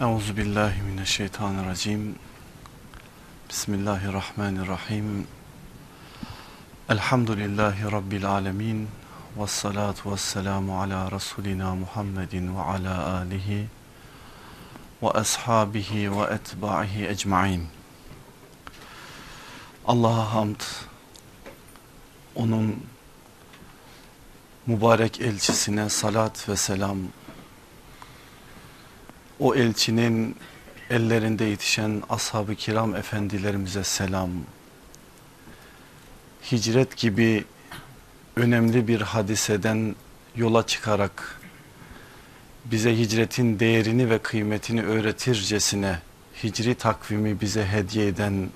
Euzu billahi mineşşeytanirracim. Bismillahirrahmanirrahim. Elhamdülillahi rabbil alamin. Ves salatu vesselamu ala rasulina Muhammedin ve ala alihi ve ashabihi ve etbahi ecmaîn. Allah'a hamd. Onun mübarek elçisine salat ve selam o elçinin ellerinde yetişen ashab-ı kiram efendilerimize selam. Hicret gibi önemli bir hadiseden yola çıkarak bize hicretin değerini ve kıymetini öğretircesine hicri takvimi bize hediye eden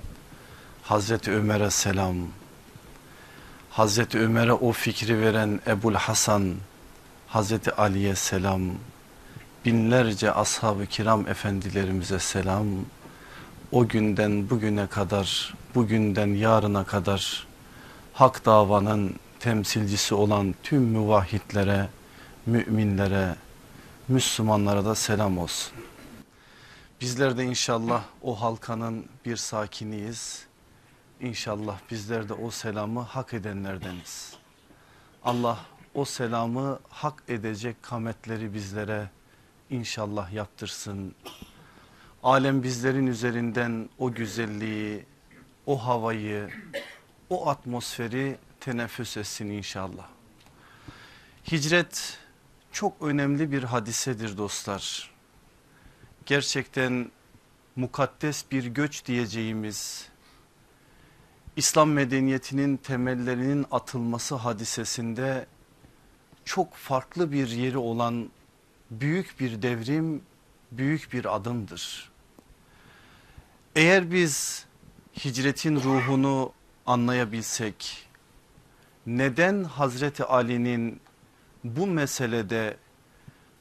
Hazreti Ömer'e selam. Hazreti Ömer'e o fikri veren Ebul Hasan, Hazreti Ali'ye selam binlerce ashab-ı kiram efendilerimize selam. O günden bugüne kadar, bugünden yarına kadar hak davanın temsilcisi olan tüm müvahhitlere, müminlere, Müslümanlara da selam olsun. Bizler de inşallah o halkanın bir sakiniyiz. İnşallah bizler de o selamı hak edenlerdeniz. Allah o selamı hak edecek kametleri bizlere inşallah yaptırsın. Alem bizlerin üzerinden o güzelliği, o havayı, o atmosferi teneffüs etsin inşallah. Hicret çok önemli bir hadisedir dostlar. Gerçekten mukaddes bir göç diyeceğimiz İslam medeniyetinin temellerinin atılması hadisesinde çok farklı bir yeri olan büyük bir devrim, büyük bir adımdır. Eğer biz hicretin ruhunu anlayabilsek, neden Hazreti Ali'nin bu meselede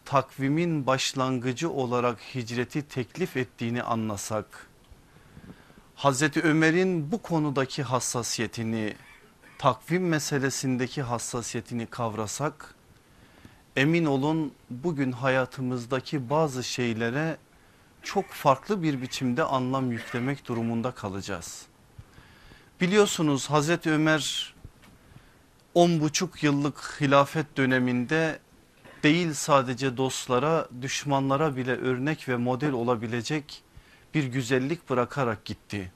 takvimin başlangıcı olarak hicreti teklif ettiğini anlasak, Hazreti Ömer'in bu konudaki hassasiyetini, takvim meselesindeki hassasiyetini kavrasak, emin olun bugün hayatımızdaki bazı şeylere çok farklı bir biçimde anlam yüklemek durumunda kalacağız. Biliyorsunuz Hazreti Ömer on buçuk yıllık hilafet döneminde değil sadece dostlara düşmanlara bile örnek ve model olabilecek bir güzellik bırakarak gitti.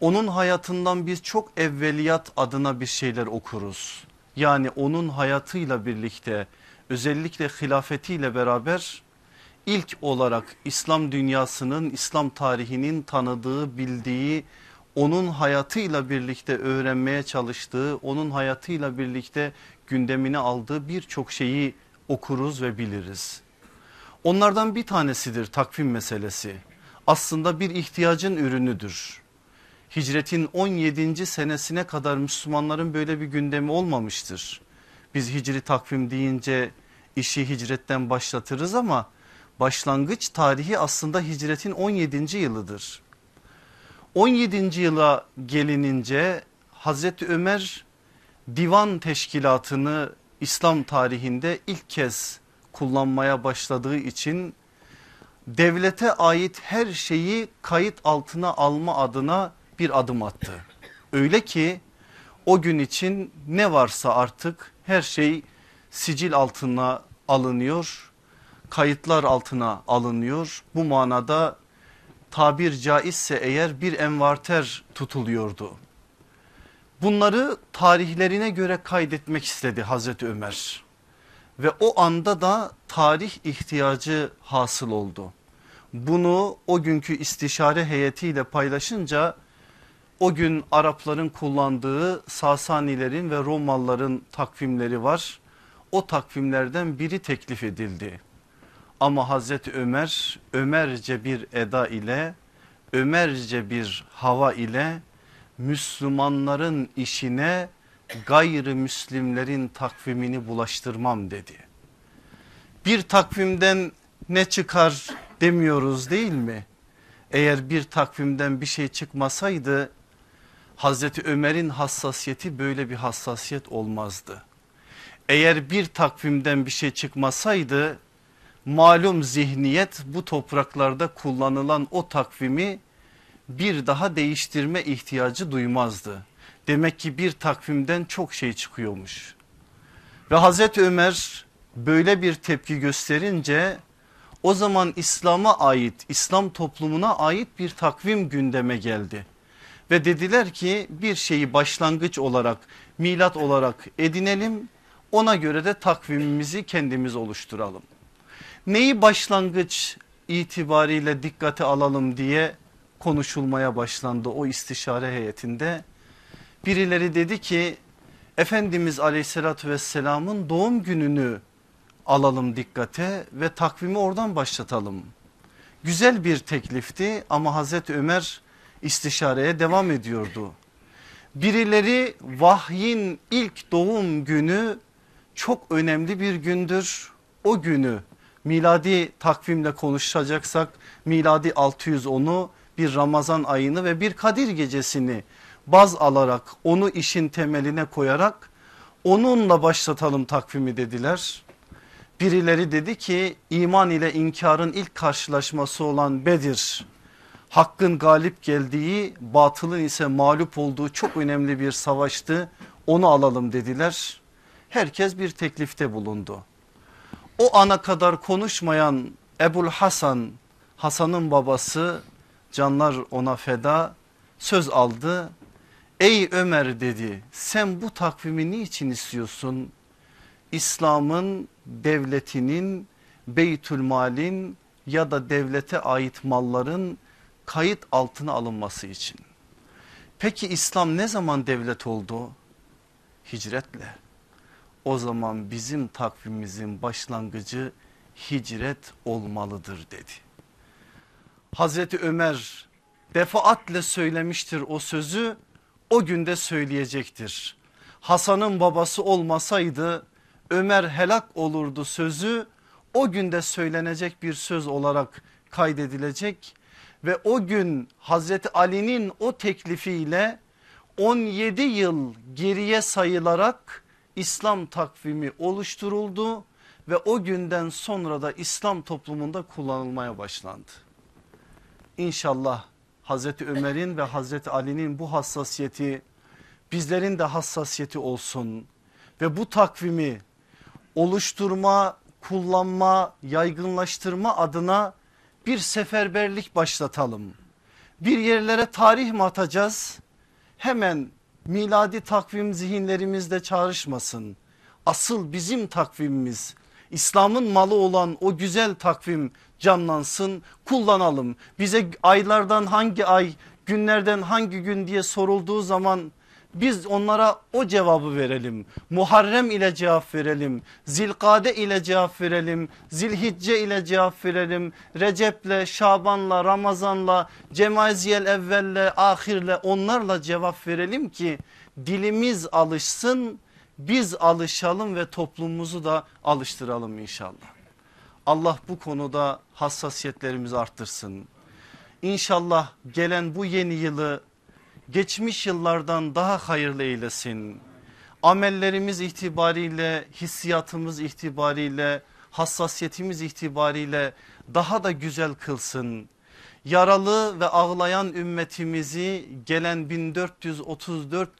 Onun hayatından biz çok evveliyat adına bir şeyler okuruz. Yani onun hayatıyla birlikte özellikle hilafetiyle beraber ilk olarak İslam dünyasının İslam tarihinin tanıdığı bildiği onun hayatıyla birlikte öğrenmeye çalıştığı onun hayatıyla birlikte gündemine aldığı birçok şeyi okuruz ve biliriz. Onlardan bir tanesidir takvim meselesi aslında bir ihtiyacın ürünüdür. Hicretin 17. senesine kadar Müslümanların böyle bir gündemi olmamıştır. Biz hicri takvim deyince işi hicretten başlatırız ama başlangıç tarihi aslında hicretin 17. yılıdır. 17. yıla gelinince Hazreti Ömer divan teşkilatını İslam tarihinde ilk kez kullanmaya başladığı için devlete ait her şeyi kayıt altına alma adına bir adım attı. Öyle ki o gün için ne varsa artık her şey sicil altına alınıyor, kayıtlar altına alınıyor. Bu manada tabir caizse eğer bir envarter tutuluyordu. Bunları tarihlerine göre kaydetmek istedi Hazreti Ömer ve o anda da tarih ihtiyacı hasıl oldu. Bunu o günkü istişare heyetiyle paylaşınca o gün Arapların kullandığı Sasanilerin ve Romalıların takvimleri var. O takvimlerden biri teklif edildi. Ama Hazreti Ömer Ömerce bir eda ile Ömerce bir hava ile Müslümanların işine gayrimüslimlerin takvimini bulaştırmam dedi. Bir takvimden ne çıkar demiyoruz değil mi? Eğer bir takvimden bir şey çıkmasaydı Hazreti Ömer'in hassasiyeti böyle bir hassasiyet olmazdı. Eğer bir takvimden bir şey çıkmasaydı malum zihniyet bu topraklarda kullanılan o takvimi bir daha değiştirme ihtiyacı duymazdı. Demek ki bir takvimden çok şey çıkıyormuş. Ve Hazreti Ömer böyle bir tepki gösterince o zaman İslam'a ait İslam toplumuna ait bir takvim gündeme geldi. Ve dediler ki bir şeyi başlangıç olarak milat olarak edinelim ona göre de takvimimizi kendimiz oluşturalım. Neyi başlangıç itibariyle dikkate alalım diye konuşulmaya başlandı o istişare heyetinde. Birileri dedi ki Efendimiz aleyhissalatü vesselamın doğum gününü alalım dikkate ve takvimi oradan başlatalım. Güzel bir teklifti ama Hazreti Ömer istişareye devam ediyordu. Birileri vahyin ilk doğum günü çok önemli bir gündür. O günü miladi takvimle konuşacaksak miladi 610'u bir Ramazan ayını ve bir Kadir gecesini baz alarak onu işin temeline koyarak onunla başlatalım takvimi dediler. Birileri dedi ki iman ile inkarın ilk karşılaşması olan Bedir hakkın galip geldiği batılın ise mağlup olduğu çok önemli bir savaştı onu alalım dediler. Herkes bir teklifte bulundu. O ana kadar konuşmayan Ebul Hasan Hasan'ın babası canlar ona feda söz aldı. Ey Ömer dedi sen bu takvimi niçin istiyorsun? İslam'ın devletinin beytülmalin ya da devlete ait malların kayıt altına alınması için. Peki İslam ne zaman devlet oldu? Hicretle. O zaman bizim takvimimizin başlangıcı hicret olmalıdır dedi. Hazreti Ömer defaatle söylemiştir o sözü o günde söyleyecektir. Hasan'ın babası olmasaydı Ömer helak olurdu sözü o günde söylenecek bir söz olarak kaydedilecek ve o gün Hazreti Ali'nin o teklifiyle 17 yıl geriye sayılarak İslam takvimi oluşturuldu ve o günden sonra da İslam toplumunda kullanılmaya başlandı. İnşallah Hazreti Ömer'in ve Hazreti Ali'nin bu hassasiyeti bizlerin de hassasiyeti olsun ve bu takvimi oluşturma, kullanma, yaygınlaştırma adına bir seferberlik başlatalım. Bir yerlere tarih mi atacağız? Hemen miladi takvim zihinlerimizde çağrışmasın. Asıl bizim takvimimiz İslam'ın malı olan o güzel takvim canlansın kullanalım. Bize aylardan hangi ay günlerden hangi gün diye sorulduğu zaman biz onlara o cevabı verelim. Muharrem ile cevap verelim. Zilkade ile cevap verelim. Zilhicce ile cevap verelim. Recep'le, Şaban'la, Ramazan'la, Cemaziyel evvelle, ahirle onlarla cevap verelim ki dilimiz alışsın. Biz alışalım ve toplumumuzu da alıştıralım inşallah. Allah bu konuda hassasiyetlerimizi arttırsın. İnşallah gelen bu yeni yılı geçmiş yıllardan daha hayırlı eylesin. Amellerimiz itibariyle, hissiyatımız itibariyle, hassasiyetimiz itibariyle daha da güzel kılsın. Yaralı ve ağlayan ümmetimizi gelen 1434.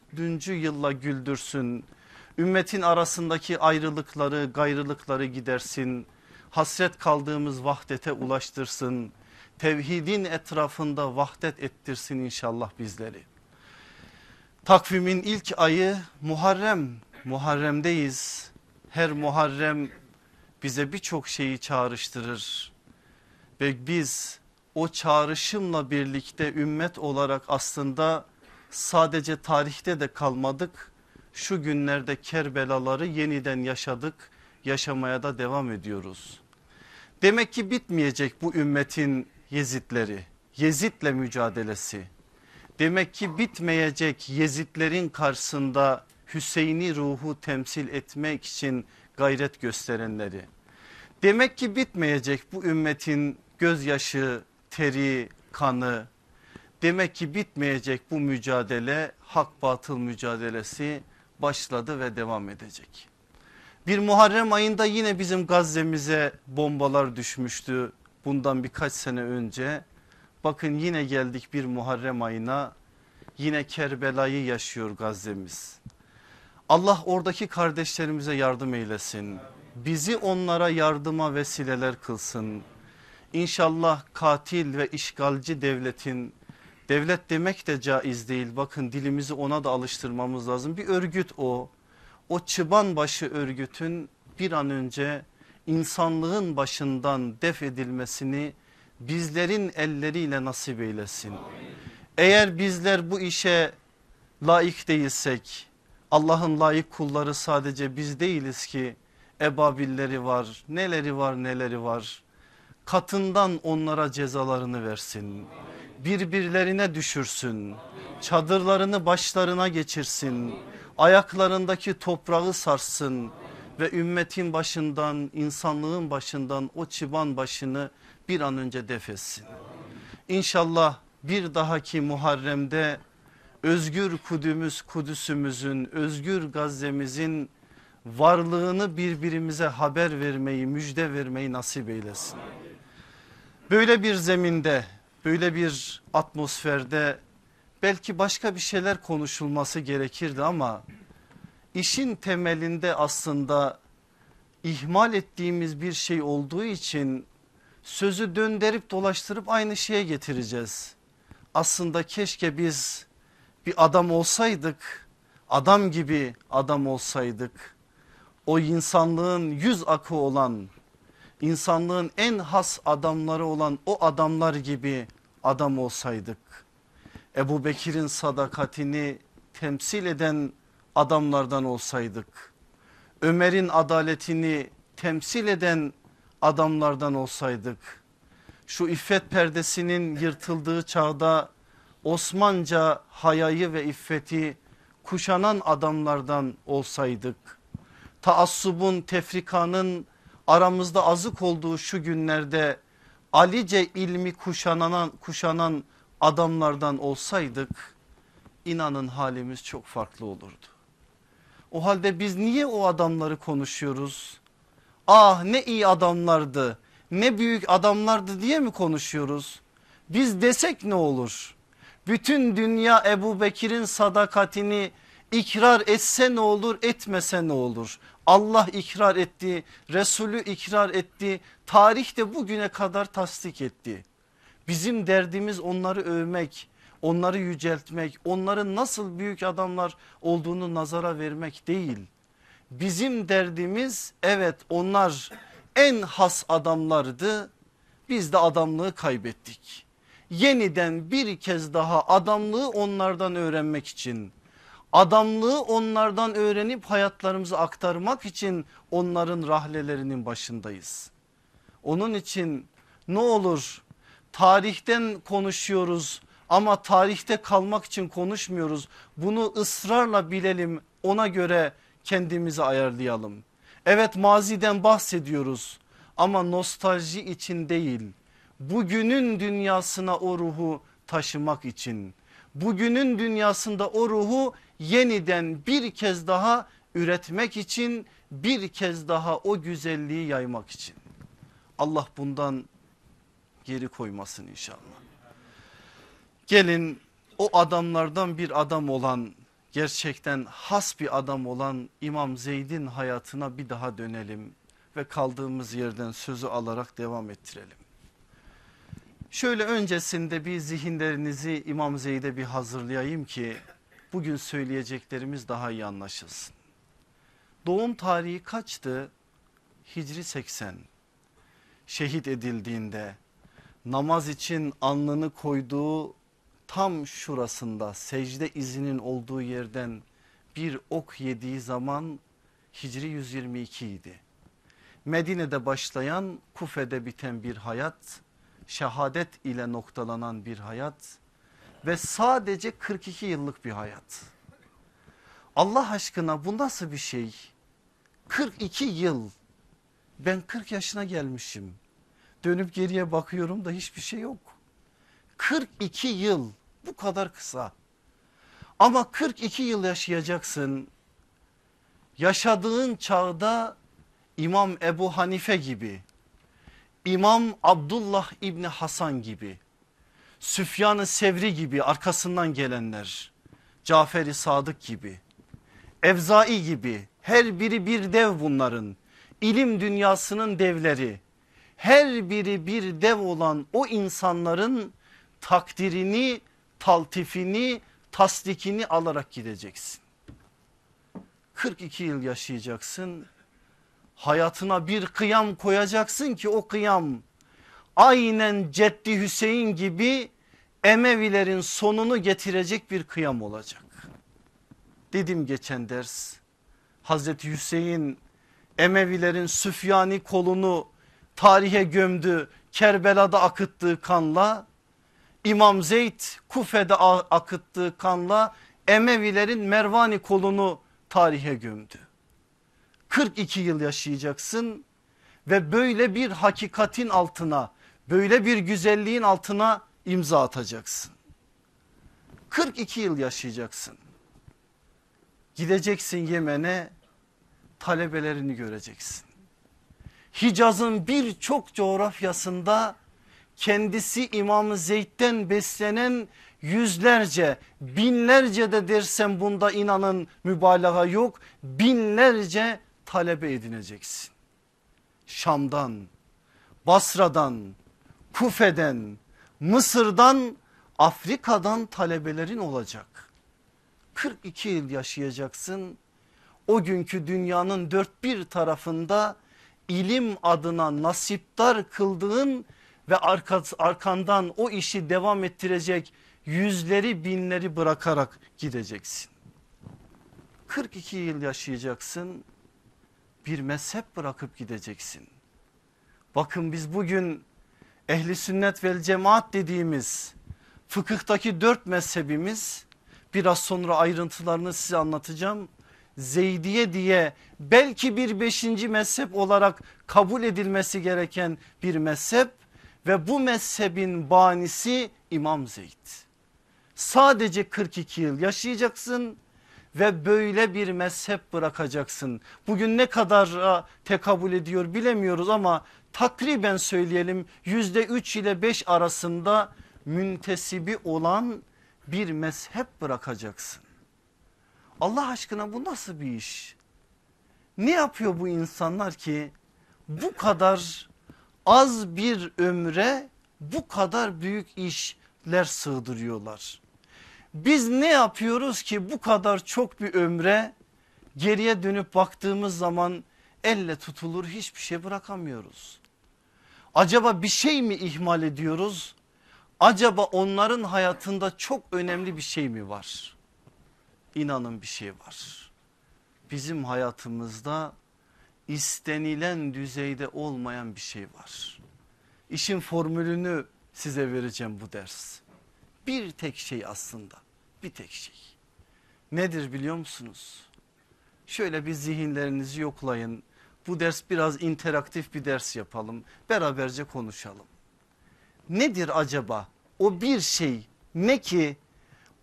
yılla güldürsün. Ümmetin arasındaki ayrılıkları, gayrılıkları gidersin. Hasret kaldığımız vahdete ulaştırsın. Tevhidin etrafında vahdet ettirsin inşallah bizleri. Takvimin ilk ayı Muharrem. Muharrem'deyiz. Her Muharrem bize birçok şeyi çağrıştırır. Ve biz o çağrışımla birlikte ümmet olarak aslında sadece tarihte de kalmadık. Şu günlerde Kerbelaları yeniden yaşadık, yaşamaya da devam ediyoruz. Demek ki bitmeyecek bu ümmetin Yezidleri, Yezid'le mücadelesi Demek ki bitmeyecek Yezidlerin karşısında Hüseyin'i ruhu temsil etmek için gayret gösterenleri. Demek ki bitmeyecek bu ümmetin gözyaşı, teri, kanı. Demek ki bitmeyecek bu mücadele hak batıl mücadelesi başladı ve devam edecek. Bir Muharrem ayında yine bizim Gazze'mize bombalar düşmüştü bundan birkaç sene önce. Bakın yine geldik bir Muharrem ayına yine Kerbela'yı yaşıyor Gazze'miz. Allah oradaki kardeşlerimize yardım eylesin. Bizi onlara yardıma vesileler kılsın. İnşallah katil ve işgalci devletin devlet demek de caiz değil. Bakın dilimizi ona da alıştırmamız lazım. Bir örgüt o. O çıban başı örgütün bir an önce insanlığın başından def edilmesini bizlerin elleriyle nasip eylesin. Eğer bizler bu işe layık değilsek Allah'ın layık kulları sadece biz değiliz ki ebabilleri var neleri var neleri var katından onlara cezalarını versin birbirlerine düşürsün çadırlarını başlarına geçirsin ayaklarındaki toprağı sarsın ve ümmetin başından insanlığın başından o çıban başını bir an önce defetsin. İnşallah bir dahaki Muharrem'de özgür Kudümüz Kudüs'ümüzün özgür Gazze'mizin varlığını birbirimize haber vermeyi müjde vermeyi nasip eylesin. Böyle bir zeminde böyle bir atmosferde belki başka bir şeyler konuşulması gerekirdi ama işin temelinde aslında ihmal ettiğimiz bir şey olduğu için sözü döndürüp dolaştırıp aynı şeye getireceğiz. Aslında keşke biz bir adam olsaydık adam gibi adam olsaydık o insanlığın yüz akı olan insanlığın en has adamları olan o adamlar gibi adam olsaydık. Ebu Bekir'in sadakatini temsil eden adamlardan olsaydık. Ömer'in adaletini temsil eden adamlardan olsaydık. Şu iffet perdesinin yırtıldığı çağda Osmanca hayayı ve iffeti kuşanan adamlardan olsaydık. Taassubun tefrikanın aramızda azık olduğu şu günlerde Alice ilmi kuşanan, kuşanan adamlardan olsaydık inanın halimiz çok farklı olurdu. O halde biz niye o adamları konuşuyoruz? Ah ne iyi adamlardı ne büyük adamlardı diye mi konuşuyoruz? Biz desek ne olur? Bütün dünya Ebu Bekir'in sadakatini ikrar etse ne olur etmese ne olur? Allah ikrar etti, Resulü ikrar etti, tarih de bugüne kadar tasdik etti. Bizim derdimiz onları övmek, onları yüceltmek, onların nasıl büyük adamlar olduğunu nazara vermek değil. Bizim derdimiz evet onlar en has adamlardı biz de adamlığı kaybettik. Yeniden bir kez daha adamlığı onlardan öğrenmek için adamlığı onlardan öğrenip hayatlarımızı aktarmak için onların rahlelerinin başındayız. Onun için ne olur tarihten konuşuyoruz ama tarihte kalmak için konuşmuyoruz. Bunu ısrarla bilelim ona göre kendimizi ayarlayalım. Evet maziden bahsediyoruz ama nostalji için değil bugünün dünyasına o ruhu taşımak için bugünün dünyasında o ruhu yeniden bir kez daha üretmek için bir kez daha o güzelliği yaymak için. Allah bundan geri koymasın inşallah. Gelin o adamlardan bir adam olan gerçekten has bir adam olan İmam Zeyd'in hayatına bir daha dönelim ve kaldığımız yerden sözü alarak devam ettirelim. Şöyle öncesinde bir zihinlerinizi İmam Zeyd'e bir hazırlayayım ki bugün söyleyeceklerimiz daha iyi anlaşılsın. Doğum tarihi kaçtı? Hicri 80. Şehit edildiğinde namaz için alnını koyduğu tam şurasında secde izinin olduğu yerden bir ok yediği zaman Hicri 122 idi. Medine'de başlayan Kufe'de biten bir hayat şehadet ile noktalanan bir hayat ve sadece 42 yıllık bir hayat. Allah aşkına bu nasıl bir şey? 42 yıl ben 40 yaşına gelmişim. Dönüp geriye bakıyorum da hiçbir şey yok. 42 yıl bu kadar kısa. Ama 42 yıl yaşayacaksın. Yaşadığın çağda İmam Ebu Hanife gibi, İmam Abdullah İbni Hasan gibi, Süfyan-ı Sevri gibi arkasından gelenler, Cafer-i Sadık gibi, Evzai gibi her biri bir dev bunların. ilim dünyasının devleri. Her biri bir dev olan o insanların takdirini, taltifini, tasdikini alarak gideceksin. 42 yıl yaşayacaksın. Hayatına bir kıyam koyacaksın ki o kıyam aynen Ceddi Hüseyin gibi Emevilerin sonunu getirecek bir kıyam olacak. Dedim geçen ders Hazreti Hüseyin Emevilerin Süfyani kolunu tarihe gömdü Kerbela'da akıttığı kanla İmam Zeyd Kufe'de akıttığı kanla Emevilerin Mervani kolunu tarihe gömdü. 42 yıl yaşayacaksın ve böyle bir hakikatin altına böyle bir güzelliğin altına imza atacaksın. 42 yıl yaşayacaksın. Gideceksin Yemen'e talebelerini göreceksin. Hicaz'ın birçok coğrafyasında kendisi İmam Zeyd'den beslenen yüzlerce binlerce de dersem bunda inanın mübalağa yok binlerce talebe edineceksin. Şam'dan, Basra'dan, Kufe'den, Mısır'dan, Afrika'dan talebelerin olacak. 42 yıl yaşayacaksın. O günkü dünyanın dört bir tarafında ilim adına nasiptar kıldığın ve arkandan o işi devam ettirecek yüzleri binleri bırakarak gideceksin. 42 yıl yaşayacaksın bir mezhep bırakıp gideceksin. Bakın biz bugün ehli sünnet vel cemaat dediğimiz fıkıhtaki dört mezhebimiz biraz sonra ayrıntılarını size anlatacağım. Zeydiye diye belki bir beşinci mezhep olarak kabul edilmesi gereken bir mezhep ve bu mezhebin banisi İmam Zeyd. Sadece 42 yıl yaşayacaksın ve böyle bir mezhep bırakacaksın. Bugün ne kadar tekabül ediyor bilemiyoruz ama takriben söyleyelim yüzde üç ile beş arasında müntesibi olan bir mezhep bırakacaksın. Allah aşkına bu nasıl bir iş? Ne yapıyor bu insanlar ki bu kadar az bir ömre bu kadar büyük işler sığdırıyorlar. Biz ne yapıyoruz ki bu kadar çok bir ömre geriye dönüp baktığımız zaman elle tutulur hiçbir şey bırakamıyoruz. Acaba bir şey mi ihmal ediyoruz? Acaba onların hayatında çok önemli bir şey mi var? İnanın bir şey var. Bizim hayatımızda istenilen düzeyde olmayan bir şey var. İşin formülünü size vereceğim bu ders. Bir tek şey aslında bir tek şey. Nedir biliyor musunuz? Şöyle bir zihinlerinizi yoklayın. Bu ders biraz interaktif bir ders yapalım. Beraberce konuşalım. Nedir acaba o bir şey ne ki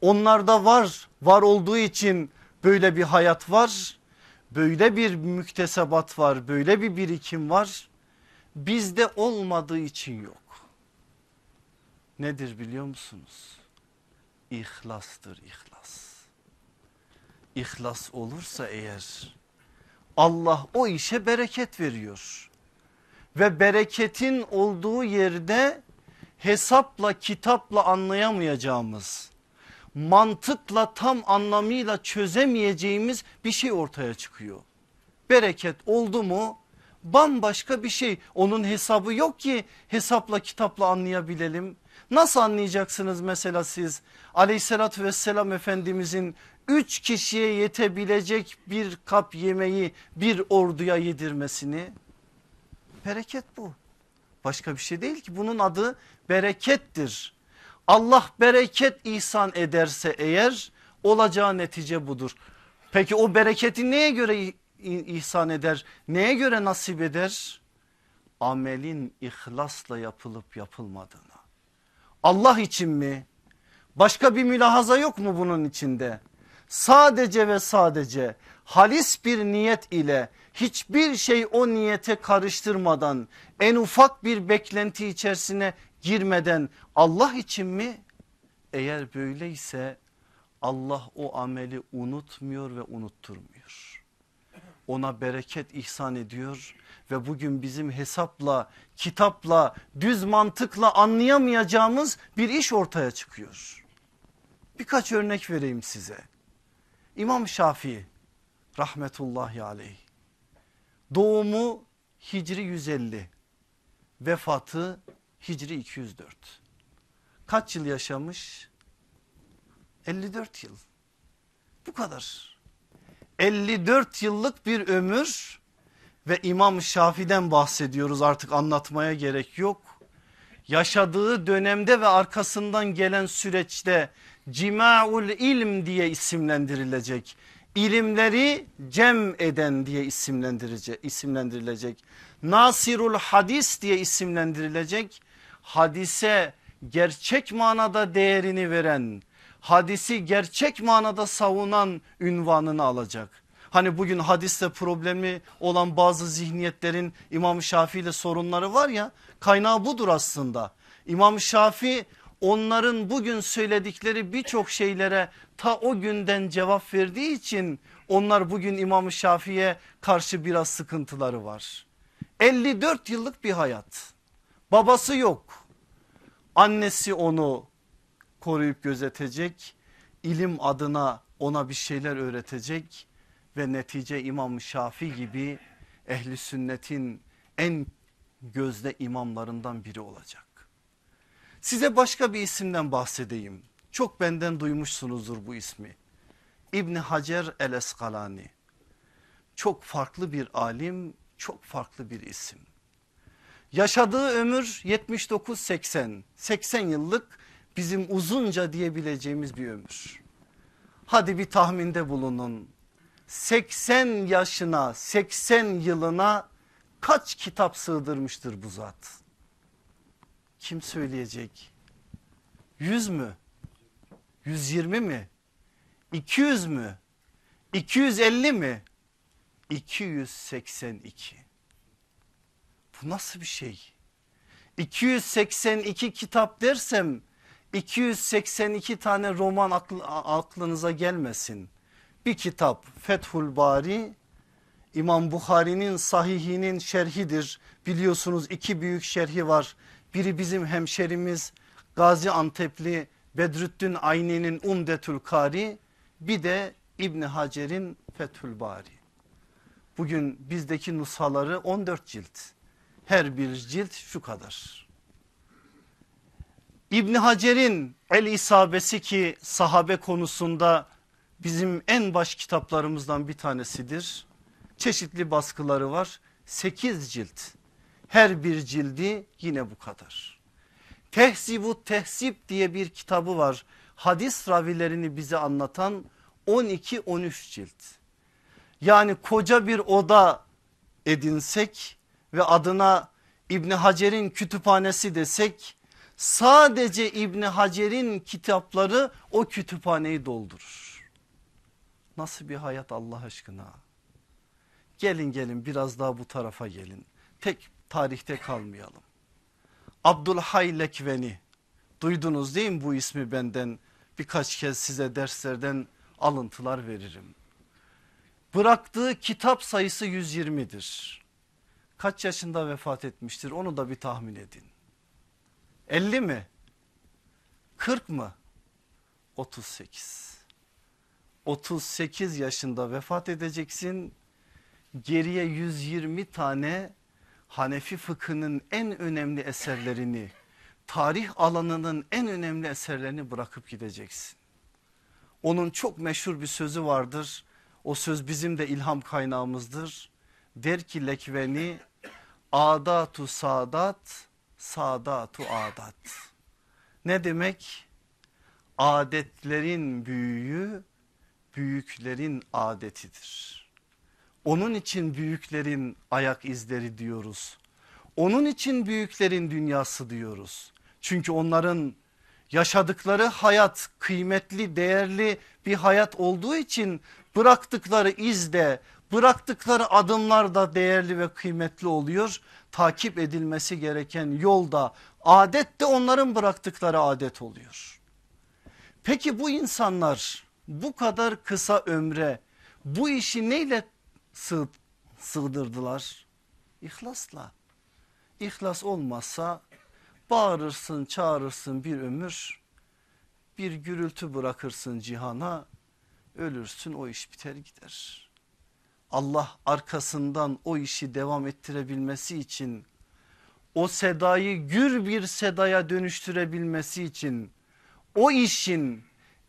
onlarda var var olduğu için böyle bir hayat var böyle bir müktesebat var böyle bir birikim var bizde olmadığı için yok. Nedir biliyor musunuz? İhlastır ihlas. İhlas olursa eğer Allah o işe bereket veriyor. Ve bereketin olduğu yerde hesapla kitapla anlayamayacağımız mantıkla tam anlamıyla çözemeyeceğimiz bir şey ortaya çıkıyor. Bereket oldu mu bambaşka bir şey onun hesabı yok ki hesapla kitapla anlayabilelim. Nasıl anlayacaksınız mesela siz aleyhissalatü vesselam efendimizin üç kişiye yetebilecek bir kap yemeği bir orduya yedirmesini? Bereket bu. Başka bir şey değil ki bunun adı berekettir. Allah bereket ihsan ederse eğer olacağı netice budur. Peki o bereketi neye göre ihsan eder? Neye göre nasip eder? Amelin ihlasla yapılıp yapılmadığına. Allah için mi? Başka bir mülahaza yok mu bunun içinde? Sadece ve sadece halis bir niyet ile hiçbir şey o niyete karıştırmadan en ufak bir beklenti içerisine girmeden Allah için mi? Eğer böyleyse Allah o ameli unutmuyor ve unutturmuyor. Ona bereket ihsan ediyor ve bugün bizim hesapla, kitapla, düz mantıkla anlayamayacağımız bir iş ortaya çıkıyor. Birkaç örnek vereyim size. İmam Şafii rahmetullahi aleyh doğumu Hicri 150 vefatı Hicri 204 kaç yıl yaşamış 54 yıl bu kadar 54 yıllık bir ömür ve İmam Şafi'den bahsediyoruz artık anlatmaya gerek yok. Yaşadığı dönemde ve arkasından gelen süreçte Cimaul ilm diye isimlendirilecek. İlimleri cem eden diye isimlendirilecek. isimlendirilecek. Nasirul hadis diye isimlendirilecek. Hadise gerçek manada değerini veren, hadisi gerçek manada savunan ünvanını alacak. Hani bugün hadiste problemi olan bazı zihniyetlerin İmam Şafii ile sorunları var ya kaynağı budur aslında. İmam Şafii onların bugün söyledikleri birçok şeylere ta o günden cevap verdiği için onlar bugün İmam Şafii'ye karşı biraz sıkıntıları var. 54 yıllık bir hayat babası yok annesi onu koruyup gözetecek ilim adına ona bir şeyler öğretecek ve netice İmam Şafii gibi ehli sünnetin en gözde imamlarından biri olacak. Size başka bir isimden bahsedeyim. Çok benden duymuşsunuzdur bu ismi. İbni Hacer el Eskalani. Çok farklı bir alim, çok farklı bir isim. Yaşadığı ömür 79-80, 80 yıllık bizim uzunca diyebileceğimiz bir ömür. Hadi bir tahminde bulunun. 80 yaşına 80 yılına kaç kitap sığdırmıştır bu zat? Kim söyleyecek? 100 mü? 120 mi? 200 mü? 250 mi? 282. Bu nasıl bir şey? 282 kitap dersem 282 tane roman aklınıza gelmesin bir kitap Fethul Bari İmam Bukhari'nin sahihinin şerhidir. Biliyorsunuz iki büyük şerhi var. Biri bizim hemşerimiz Gazi Antepli Bedrüddin Ayni'nin Umdetül Kari bir de İbn Hacer'in Fethül Bari. Bugün bizdeki nushaları 14 cilt. Her bir cilt şu kadar. İbn Hacer'in El İsabesi ki sahabe konusunda bizim en baş kitaplarımızdan bir tanesidir. Çeşitli baskıları var. 8 cilt. Her bir cildi yine bu kadar. Tehzibu Tehsip diye bir kitabı var. Hadis ravilerini bize anlatan 12-13 cilt. Yani koca bir oda edinsek ve adına İbni Hacer'in kütüphanesi desek sadece İbni Hacer'in kitapları o kütüphaneyi doldurur. Nasıl bir hayat Allah aşkına? Gelin gelin biraz daha bu tarafa gelin. Tek tarihte kalmayalım. Abdülhay Lekveni duydunuz değil mi bu ismi benden birkaç kez size derslerden alıntılar veririm. Bıraktığı kitap sayısı 120'dir. Kaç yaşında vefat etmiştir onu da bir tahmin edin. 50 mi? 40 mı? 38. 38 yaşında vefat edeceksin. Geriye 120 tane Hanefi fıkhının en önemli eserlerini, tarih alanının en önemli eserlerini bırakıp gideceksin. Onun çok meşhur bir sözü vardır. O söz bizim de ilham kaynağımızdır. Der ki lekveni adatu sadat sadatu adat. Ne demek? Adetlerin büyüğü büyüklerin adetidir. Onun için büyüklerin ayak izleri diyoruz. Onun için büyüklerin dünyası diyoruz. Çünkü onların yaşadıkları hayat kıymetli değerli bir hayat olduğu için bıraktıkları izde Bıraktıkları adımlar da değerli ve kıymetli oluyor. Takip edilmesi gereken yolda adet de onların bıraktıkları adet oluyor. Peki bu insanlar bu kadar kısa ömre bu işi neyle sığ, sığdırdılar? İhlasla. İhlas olmazsa bağırırsın çağırırsın bir ömür bir gürültü bırakırsın cihana ölürsün o iş biter gider. Allah arkasından o işi devam ettirebilmesi için o sedayı gür bir sedaya dönüştürebilmesi için o işin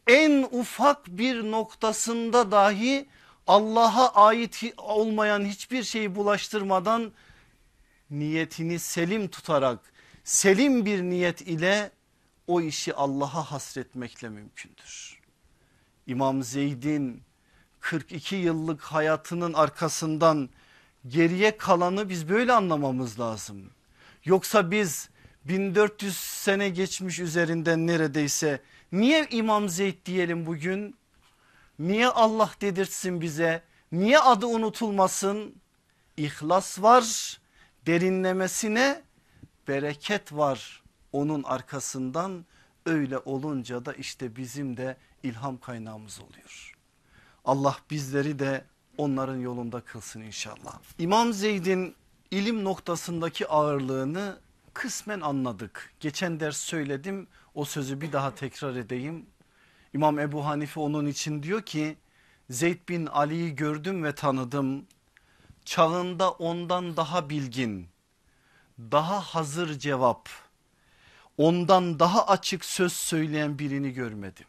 en ufak bir noktasında dahi Allah'a ait olmayan hiçbir şeyi bulaştırmadan niyetini selim tutarak selim bir niyet ile o işi Allah'a hasretmekle mümkündür. İmam Zeyd'in 42 yıllık hayatının arkasından geriye kalanı biz böyle anlamamız lazım. Yoksa biz 1400 sene geçmiş üzerinden neredeyse niye İmam Zeyd diyelim bugün? Niye Allah dedirtsin bize? Niye adı unutulmasın? İhlas var derinlemesine bereket var onun arkasından öyle olunca da işte bizim de ilham kaynağımız oluyor. Allah bizleri de onların yolunda kılsın inşallah. İmam Zeyd'in ilim noktasındaki ağırlığını kısmen anladık. Geçen ders söyledim o sözü bir daha tekrar edeyim. İmam Ebu Hanife onun için diyor ki Zeyd bin Ali'yi gördüm ve tanıdım. Çağında ondan daha bilgin, daha hazır cevap, ondan daha açık söz söyleyen birini görmedim.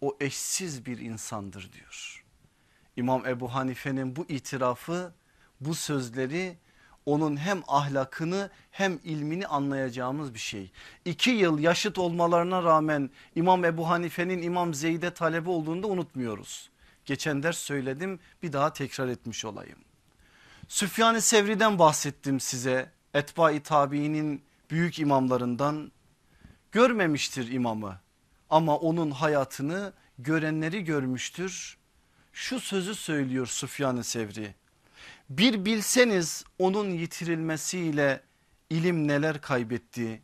O eşsiz bir insandır diyor. İmam Ebu Hanife'nin bu itirafı bu sözleri onun hem ahlakını hem ilmini anlayacağımız bir şey. İki yıl yaşıt olmalarına rağmen İmam Ebu Hanife'nin İmam Zeyd'e talebi olduğunu da unutmuyoruz. Geçen ders söyledim bir daha tekrar etmiş olayım. Süfyan-ı Sevri'den bahsettim size. Etba-i Tabi'nin büyük imamlarından görmemiştir imamı ama onun hayatını görenleri görmüştür. Şu sözü söylüyor Süfyan-ı Sevri. Bir bilseniz onun yitirilmesiyle ilim neler kaybetti.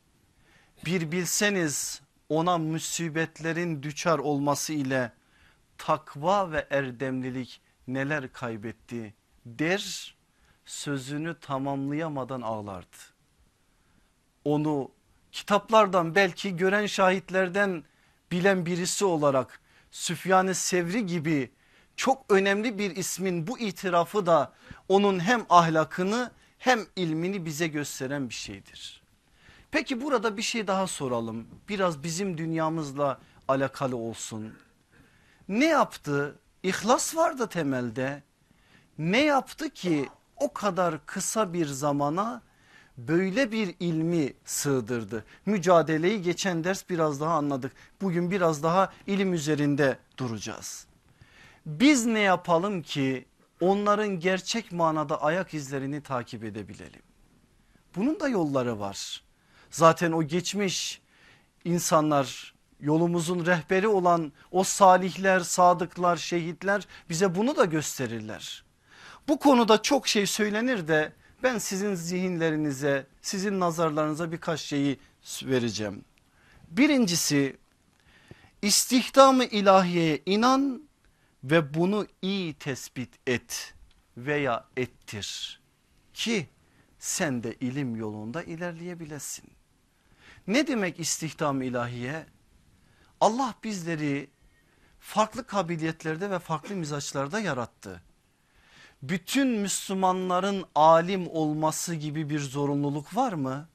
Bir bilseniz ona musibetlerin düçar olması ile takva ve erdemlilik neler kaybetti der sözünü tamamlayamadan ağlardı. Onu kitaplardan belki gören şahitlerden bilen birisi olarak Süfyan-ı Sevri gibi çok önemli bir ismin bu itirafı da onun hem ahlakını hem ilmini bize gösteren bir şeydir. Peki burada bir şey daha soralım. Biraz bizim dünyamızla alakalı olsun. Ne yaptı? İhlas vardı temelde. Ne yaptı ki o kadar kısa bir zamana böyle bir ilmi sığdırdı. Mücadeleyi geçen ders biraz daha anladık. Bugün biraz daha ilim üzerinde duracağız. Biz ne yapalım ki onların gerçek manada ayak izlerini takip edebilelim. Bunun da yolları var. Zaten o geçmiş insanlar yolumuzun rehberi olan o salihler, sadıklar, şehitler bize bunu da gösterirler. Bu konuda çok şey söylenir de ben sizin zihinlerinize, sizin nazarlarınıza birkaç şeyi vereceğim. Birincisi istihdamı ilahiyeye inan ve bunu iyi tespit et veya ettir ki sen de ilim yolunda ilerleyebilesin. Ne demek istihdam ilahiye? Allah bizleri farklı kabiliyetlerde ve farklı mizaçlarda yarattı. Bütün Müslümanların alim olması gibi bir zorunluluk var mı?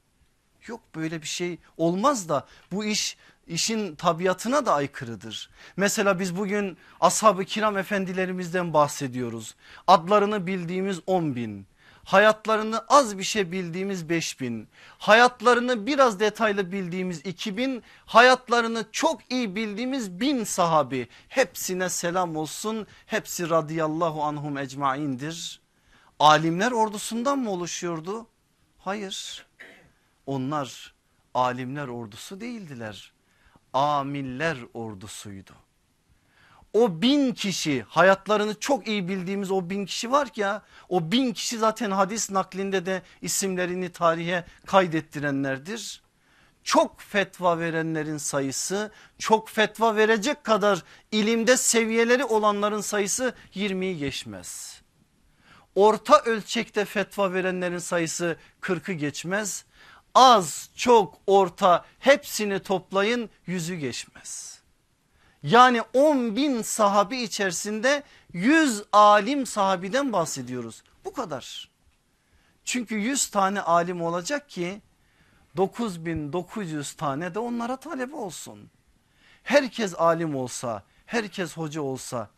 Yok böyle bir şey olmaz da bu iş işin tabiatına da aykırıdır. Mesela biz bugün ashab-ı kiram efendilerimizden bahsediyoruz. Adlarını bildiğimiz 10 bin, hayatlarını az bir şey bildiğimiz 5 bin, hayatlarını biraz detaylı bildiğimiz 2 bin, hayatlarını çok iyi bildiğimiz bin sahabi. Hepsine selam olsun hepsi radıyallahu anhum ecmaindir. Alimler ordusundan mı oluşuyordu? Hayır onlar alimler ordusu değildiler amiller ordusuydu. O bin kişi hayatlarını çok iyi bildiğimiz o bin kişi var ya o bin kişi zaten hadis naklinde de isimlerini tarihe kaydettirenlerdir. Çok fetva verenlerin sayısı çok fetva verecek kadar ilimde seviyeleri olanların sayısı 20'yi geçmez. Orta ölçekte fetva verenlerin sayısı 40'ı geçmez. Az çok orta hepsini toplayın yüzü geçmez. Yani 10 bin sahabi içerisinde 100 alim sahabiden bahsediyoruz. Bu kadar. Çünkü 100 tane alim olacak ki 9900 tane de onlara talep olsun. Herkes alim olsa, herkes hoca olsa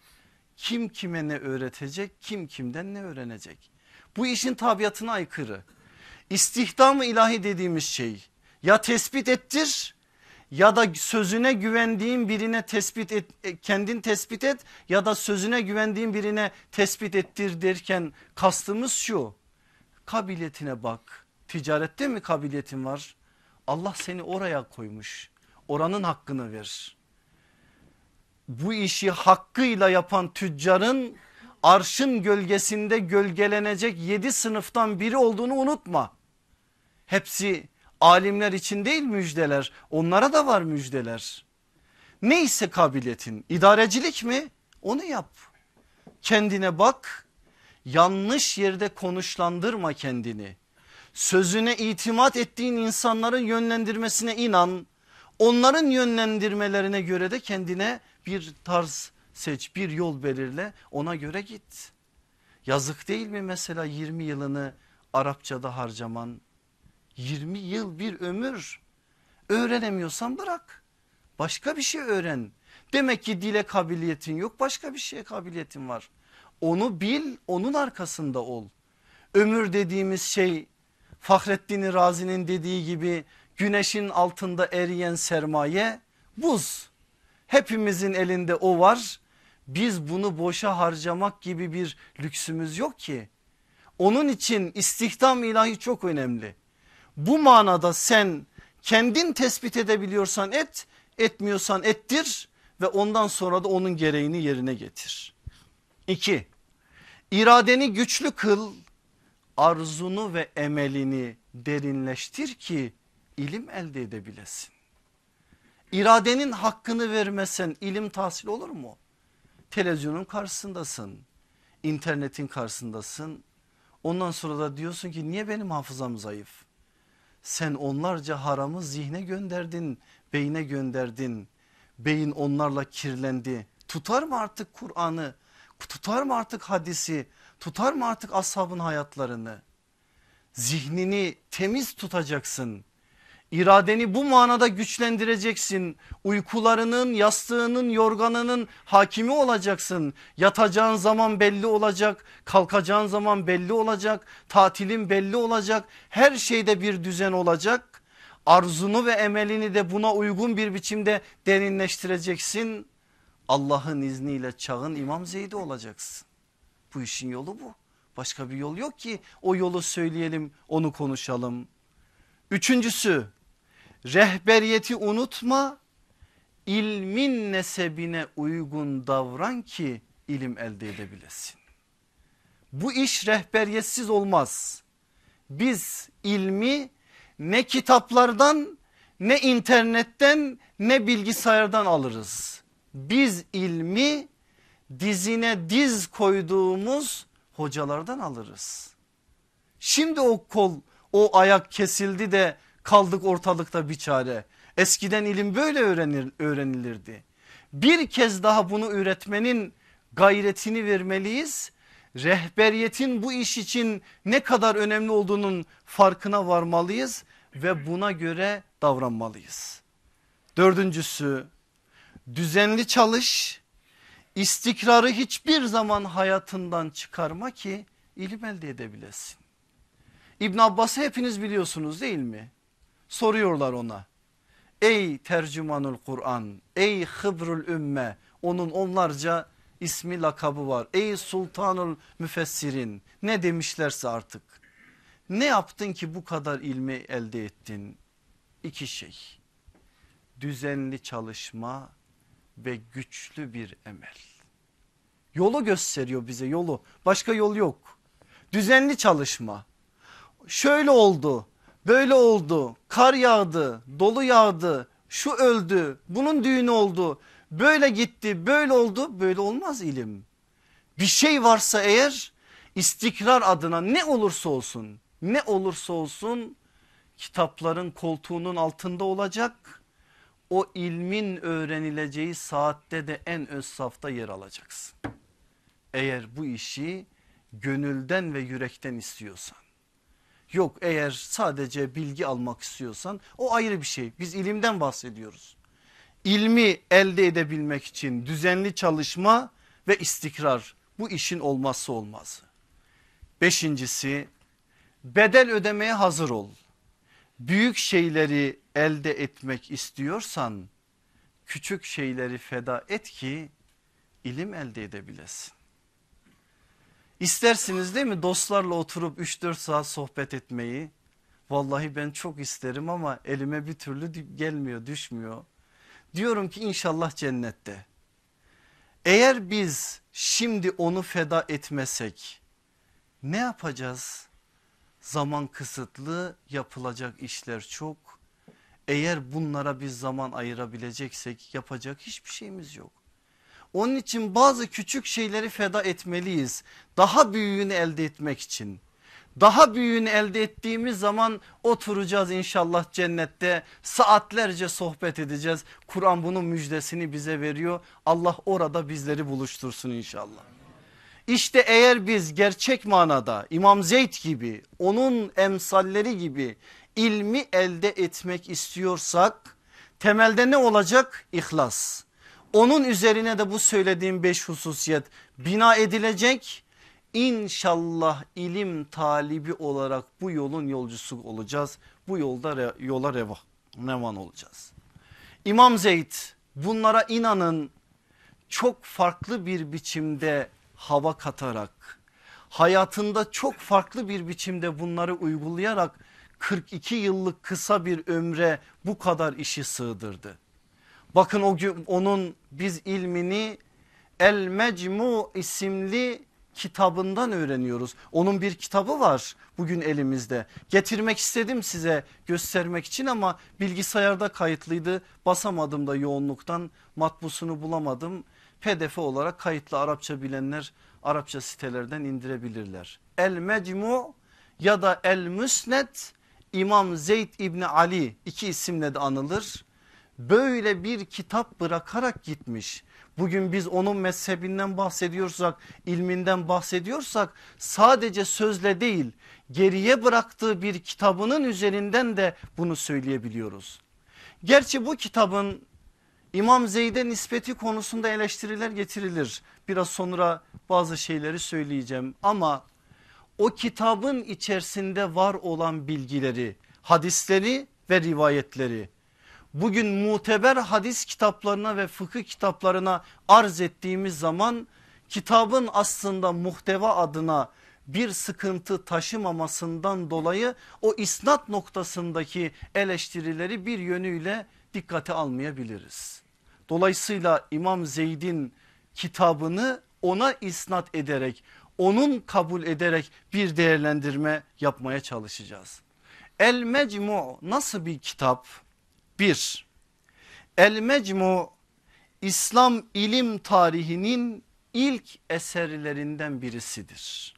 kim kime ne öğretecek, kim kimden ne öğrenecek? Bu işin tabiatına aykırı. İstihdam-ı ilahi dediğimiz şey ya tespit ettir ya da sözüne güvendiğin birine tespit et e, kendin tespit et ya da sözüne güvendiğin birine tespit ettir derken kastımız şu. Kabiliyetine bak. Ticarette mi kabiliyetin var? Allah seni oraya koymuş. Oranın hakkını ver. Bu işi hakkıyla yapan tüccarın arşın gölgesinde gölgelenecek yedi sınıftan biri olduğunu unutma. Hepsi alimler için değil müjdeler onlara da var müjdeler. Neyse kabiliyetin idarecilik mi onu yap. Kendine bak yanlış yerde konuşlandırma kendini. Sözüne itimat ettiğin insanların yönlendirmesine inan. Onların yönlendirmelerine göre de kendine bir tarz seç bir yol belirle ona göre git. Yazık değil mi mesela 20 yılını Arapçada harcaman 20 yıl bir ömür öğrenemiyorsan bırak başka bir şey öğren. Demek ki dile kabiliyetin yok başka bir şeye kabiliyetin var. Onu bil onun arkasında ol. Ömür dediğimiz şey Fahrettin Razi'nin dediği gibi güneşin altında eriyen sermaye buz. Hepimizin elinde o var. Biz bunu boşa harcamak gibi bir lüksümüz yok ki. Onun için istihdam ilahi çok önemli. Bu manada sen kendin tespit edebiliyorsan et, etmiyorsan ettir ve ondan sonra da onun gereğini yerine getir. İki, iradeni güçlü kıl, arzunu ve emelini derinleştir ki ilim elde edebilesin. İradenin hakkını vermesen ilim tahsil olur mu? Televizyonun karşısındasın, internetin karşısındasın. Ondan sonra da diyorsun ki niye benim hafızam zayıf? Sen onlarca haramı zihne gönderdin, beyne gönderdin. Beyin onlarla kirlendi. Tutar mı artık Kur'an'ı? Tutar mı artık hadisi? Tutar mı artık ashabın hayatlarını? Zihnini temiz tutacaksın. İradeni bu manada güçlendireceksin. Uykularının, yastığının, yorganının hakimi olacaksın. Yatacağın zaman belli olacak, kalkacağın zaman belli olacak, tatilin belli olacak. Her şeyde bir düzen olacak. Arzunu ve emelini de buna uygun bir biçimde derinleştireceksin. Allah'ın izniyle çağın İmam Zeydi olacaksın. Bu işin yolu bu. Başka bir yol yok ki o yolu söyleyelim onu konuşalım. Üçüncüsü Rehberiyeti unutma ilmin nesebine uygun davran ki ilim elde edebilesin. Bu iş rehberiyetsiz olmaz. Biz ilmi ne kitaplardan ne internetten ne bilgisayardan alırız. Biz ilmi dizine diz koyduğumuz hocalardan alırız. Şimdi o kol o ayak kesildi de kaldık ortalıkta bir çare. Eskiden ilim böyle öğrenir, öğrenilirdi. Bir kez daha bunu üretmenin gayretini vermeliyiz. Rehberiyetin bu iş için ne kadar önemli olduğunun farkına varmalıyız ve buna göre davranmalıyız. Dördüncüsü düzenli çalış istikrarı hiçbir zaman hayatından çıkarma ki ilim elde edebilesin. İbn Abbas'ı hepiniz biliyorsunuz değil mi? Soruyorlar ona. Ey tercümanul Kur'an, ey hıbrul ümme, onun onlarca ismi lakabı var. Ey sultanul müfessirin ne demişlerse artık. Ne yaptın ki bu kadar ilmi elde ettin? İki şey. Düzenli çalışma, ve güçlü bir emel. Yolu gösteriyor bize yolu başka yol yok. Düzenli çalışma. Şöyle oldu böyle oldu kar yağdı dolu yağdı şu öldü bunun düğünü oldu böyle gitti böyle oldu böyle olmaz ilim. Bir şey varsa eğer istikrar adına ne olursa olsun ne olursa olsun kitapların koltuğunun altında olacak. O ilmin öğrenileceği saatte de en öz safta yer alacaksın. Eğer bu işi gönülden ve yürekten istiyorsan. Yok eğer sadece bilgi almak istiyorsan o ayrı bir şey. Biz ilimden bahsediyoruz. İlmi elde edebilmek için düzenli çalışma ve istikrar bu işin olmazsa olmazı. Beşincisi bedel ödemeye hazır ol. Büyük şeyleri elde etmek istiyorsan küçük şeyleri feda et ki ilim elde edebilesin. İstersiniz değil mi dostlarla oturup 3-4 saat sohbet etmeyi? Vallahi ben çok isterim ama elime bir türlü gelmiyor düşmüyor. Diyorum ki inşallah cennette. Eğer biz şimdi onu feda etmesek ne yapacağız? Zaman kısıtlı yapılacak işler çok. Eğer bunlara biz zaman ayırabileceksek yapacak hiçbir şeyimiz yok. Onun için bazı küçük şeyleri feda etmeliyiz. Daha büyüğünü elde etmek için. Daha büyüğünü elde ettiğimiz zaman oturacağız inşallah cennette saatlerce sohbet edeceğiz. Kur'an bunun müjdesini bize veriyor. Allah orada bizleri buluştursun inşallah. İşte eğer biz gerçek manada İmam Zeyd gibi onun emsalleri gibi ilmi elde etmek istiyorsak temelde ne olacak? İhlas. Onun üzerine de bu söylediğim beş hususiyet bina edilecek. İnşallah ilim talibi olarak bu yolun yolcusu olacağız. Bu yolda re, yola reva, revan olacağız. İmam Zeyd bunlara inanın çok farklı bir biçimde hava katarak hayatında çok farklı bir biçimde bunları uygulayarak 42 yıllık kısa bir ömre bu kadar işi sığdırdı. Bakın o gün onun biz ilmini El Mecmu isimli kitabından öğreniyoruz. Onun bir kitabı var bugün elimizde. Getirmek istedim size göstermek için ama bilgisayarda kayıtlıydı. Basamadım da yoğunluktan matbusunu bulamadım. PDF olarak kayıtlı Arapça bilenler Arapça sitelerden indirebilirler. El Mecmu ya da El Müsnet İmam Zeyd İbni Ali iki isimle de anılır böyle bir kitap bırakarak gitmiş. Bugün biz onun mezhebinden bahsediyorsak ilminden bahsediyorsak sadece sözle değil geriye bıraktığı bir kitabının üzerinden de bunu söyleyebiliyoruz. Gerçi bu kitabın İmam Zeyd'e nispeti konusunda eleştiriler getirilir. Biraz sonra bazı şeyleri söyleyeceğim ama o kitabın içerisinde var olan bilgileri, hadisleri ve rivayetleri bugün muteber hadis kitaplarına ve fıkıh kitaplarına arz ettiğimiz zaman kitabın aslında muhteva adına bir sıkıntı taşımamasından dolayı o isnat noktasındaki eleştirileri bir yönüyle dikkate almayabiliriz. Dolayısıyla İmam Zeyd'in kitabını ona isnat ederek onun kabul ederek bir değerlendirme yapmaya çalışacağız. El Mecmu nasıl bir kitap? Bir, El Mecmu İslam ilim tarihinin ilk eserlerinden birisidir.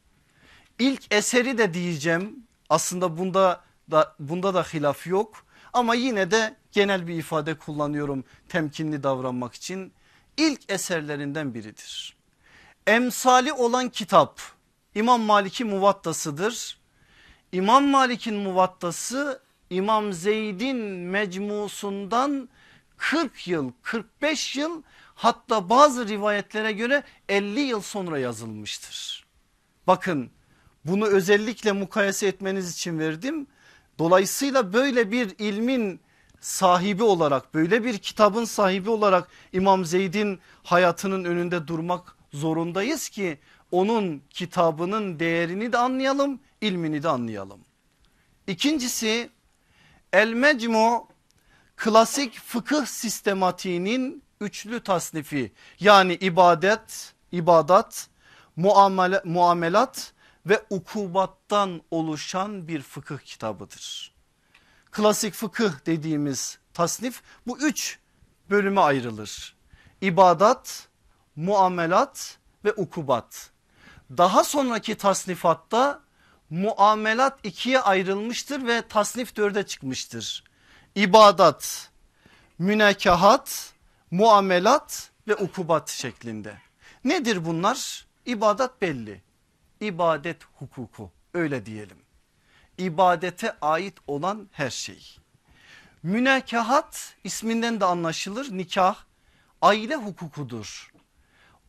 İlk eseri de diyeceğim aslında bunda da, bunda da hilaf yok ama yine de genel bir ifade kullanıyorum temkinli davranmak için. İlk eserlerinden biridir. Emsali olan kitap İmam Malik'in muvattasıdır. İmam Malik'in muvattası İmam Zeyd'in mecmusundan 40 yıl 45 yıl hatta bazı rivayetlere göre 50 yıl sonra yazılmıştır. Bakın bunu özellikle mukayese etmeniz için verdim. Dolayısıyla böyle bir ilmin sahibi olarak böyle bir kitabın sahibi olarak İmam Zeyd'in hayatının önünde durmak zorundayız ki onun kitabının değerini de anlayalım ilmini de anlayalım. İkincisi El Mecmu klasik fıkıh sistematiğinin üçlü tasnifi yani ibadet, ibadat, muamele, muamelat ve ukubattan oluşan bir fıkıh kitabıdır. Klasik fıkıh dediğimiz tasnif bu üç bölüme ayrılır. İbadat, muamelat ve ukubat. Daha sonraki tasnifatta muamelat ikiye ayrılmıştır ve tasnif dörde çıkmıştır. İbadat, münekahat, muamelat ve ukubat şeklinde. Nedir bunlar? İbadat belli. İbadet hukuku öyle diyelim. İbadete ait olan her şey. Münekahat isminden de anlaşılır nikah aile hukukudur.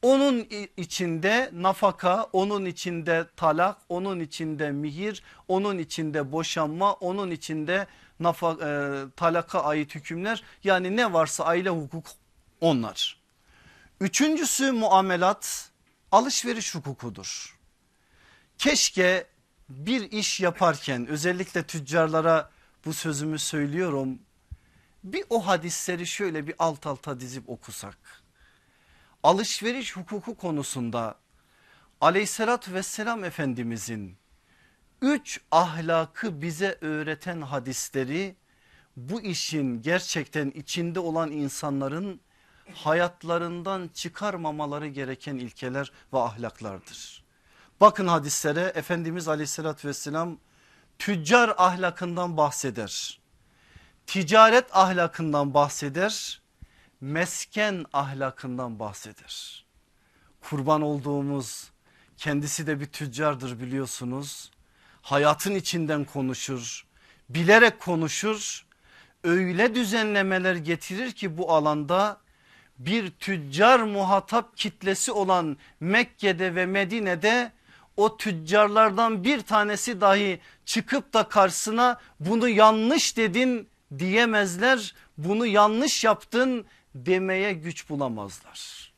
Onun içinde nafaka, onun içinde talak, onun içinde mihir, onun içinde boşanma, onun içinde nafa, e, talaka ait hükümler. Yani ne varsa aile hukuk onlar. Üçüncüsü muamelat alışveriş hukukudur. Keşke bir iş yaparken özellikle tüccarlara bu sözümü söylüyorum. Bir o hadisleri şöyle bir alt alta dizip okusak. Alışveriş hukuku konusunda aleyhissalatü vesselam efendimizin üç ahlakı bize öğreten hadisleri bu işin gerçekten içinde olan insanların hayatlarından çıkarmamaları gereken ilkeler ve ahlaklardır. Bakın hadislere Efendimiz aleyhissalatü vesselam tüccar ahlakından bahseder. Ticaret ahlakından bahseder. Mesken ahlakından bahseder. Kurban olduğumuz kendisi de bir tüccardır biliyorsunuz. Hayatın içinden konuşur. Bilerek konuşur. Öyle düzenlemeler getirir ki bu alanda bir tüccar muhatap kitlesi olan Mekke'de ve Medine'de o tüccarlardan bir tanesi dahi çıkıp da karşısına bunu yanlış dedin diyemezler. Bunu yanlış yaptın demeye güç bulamazlar.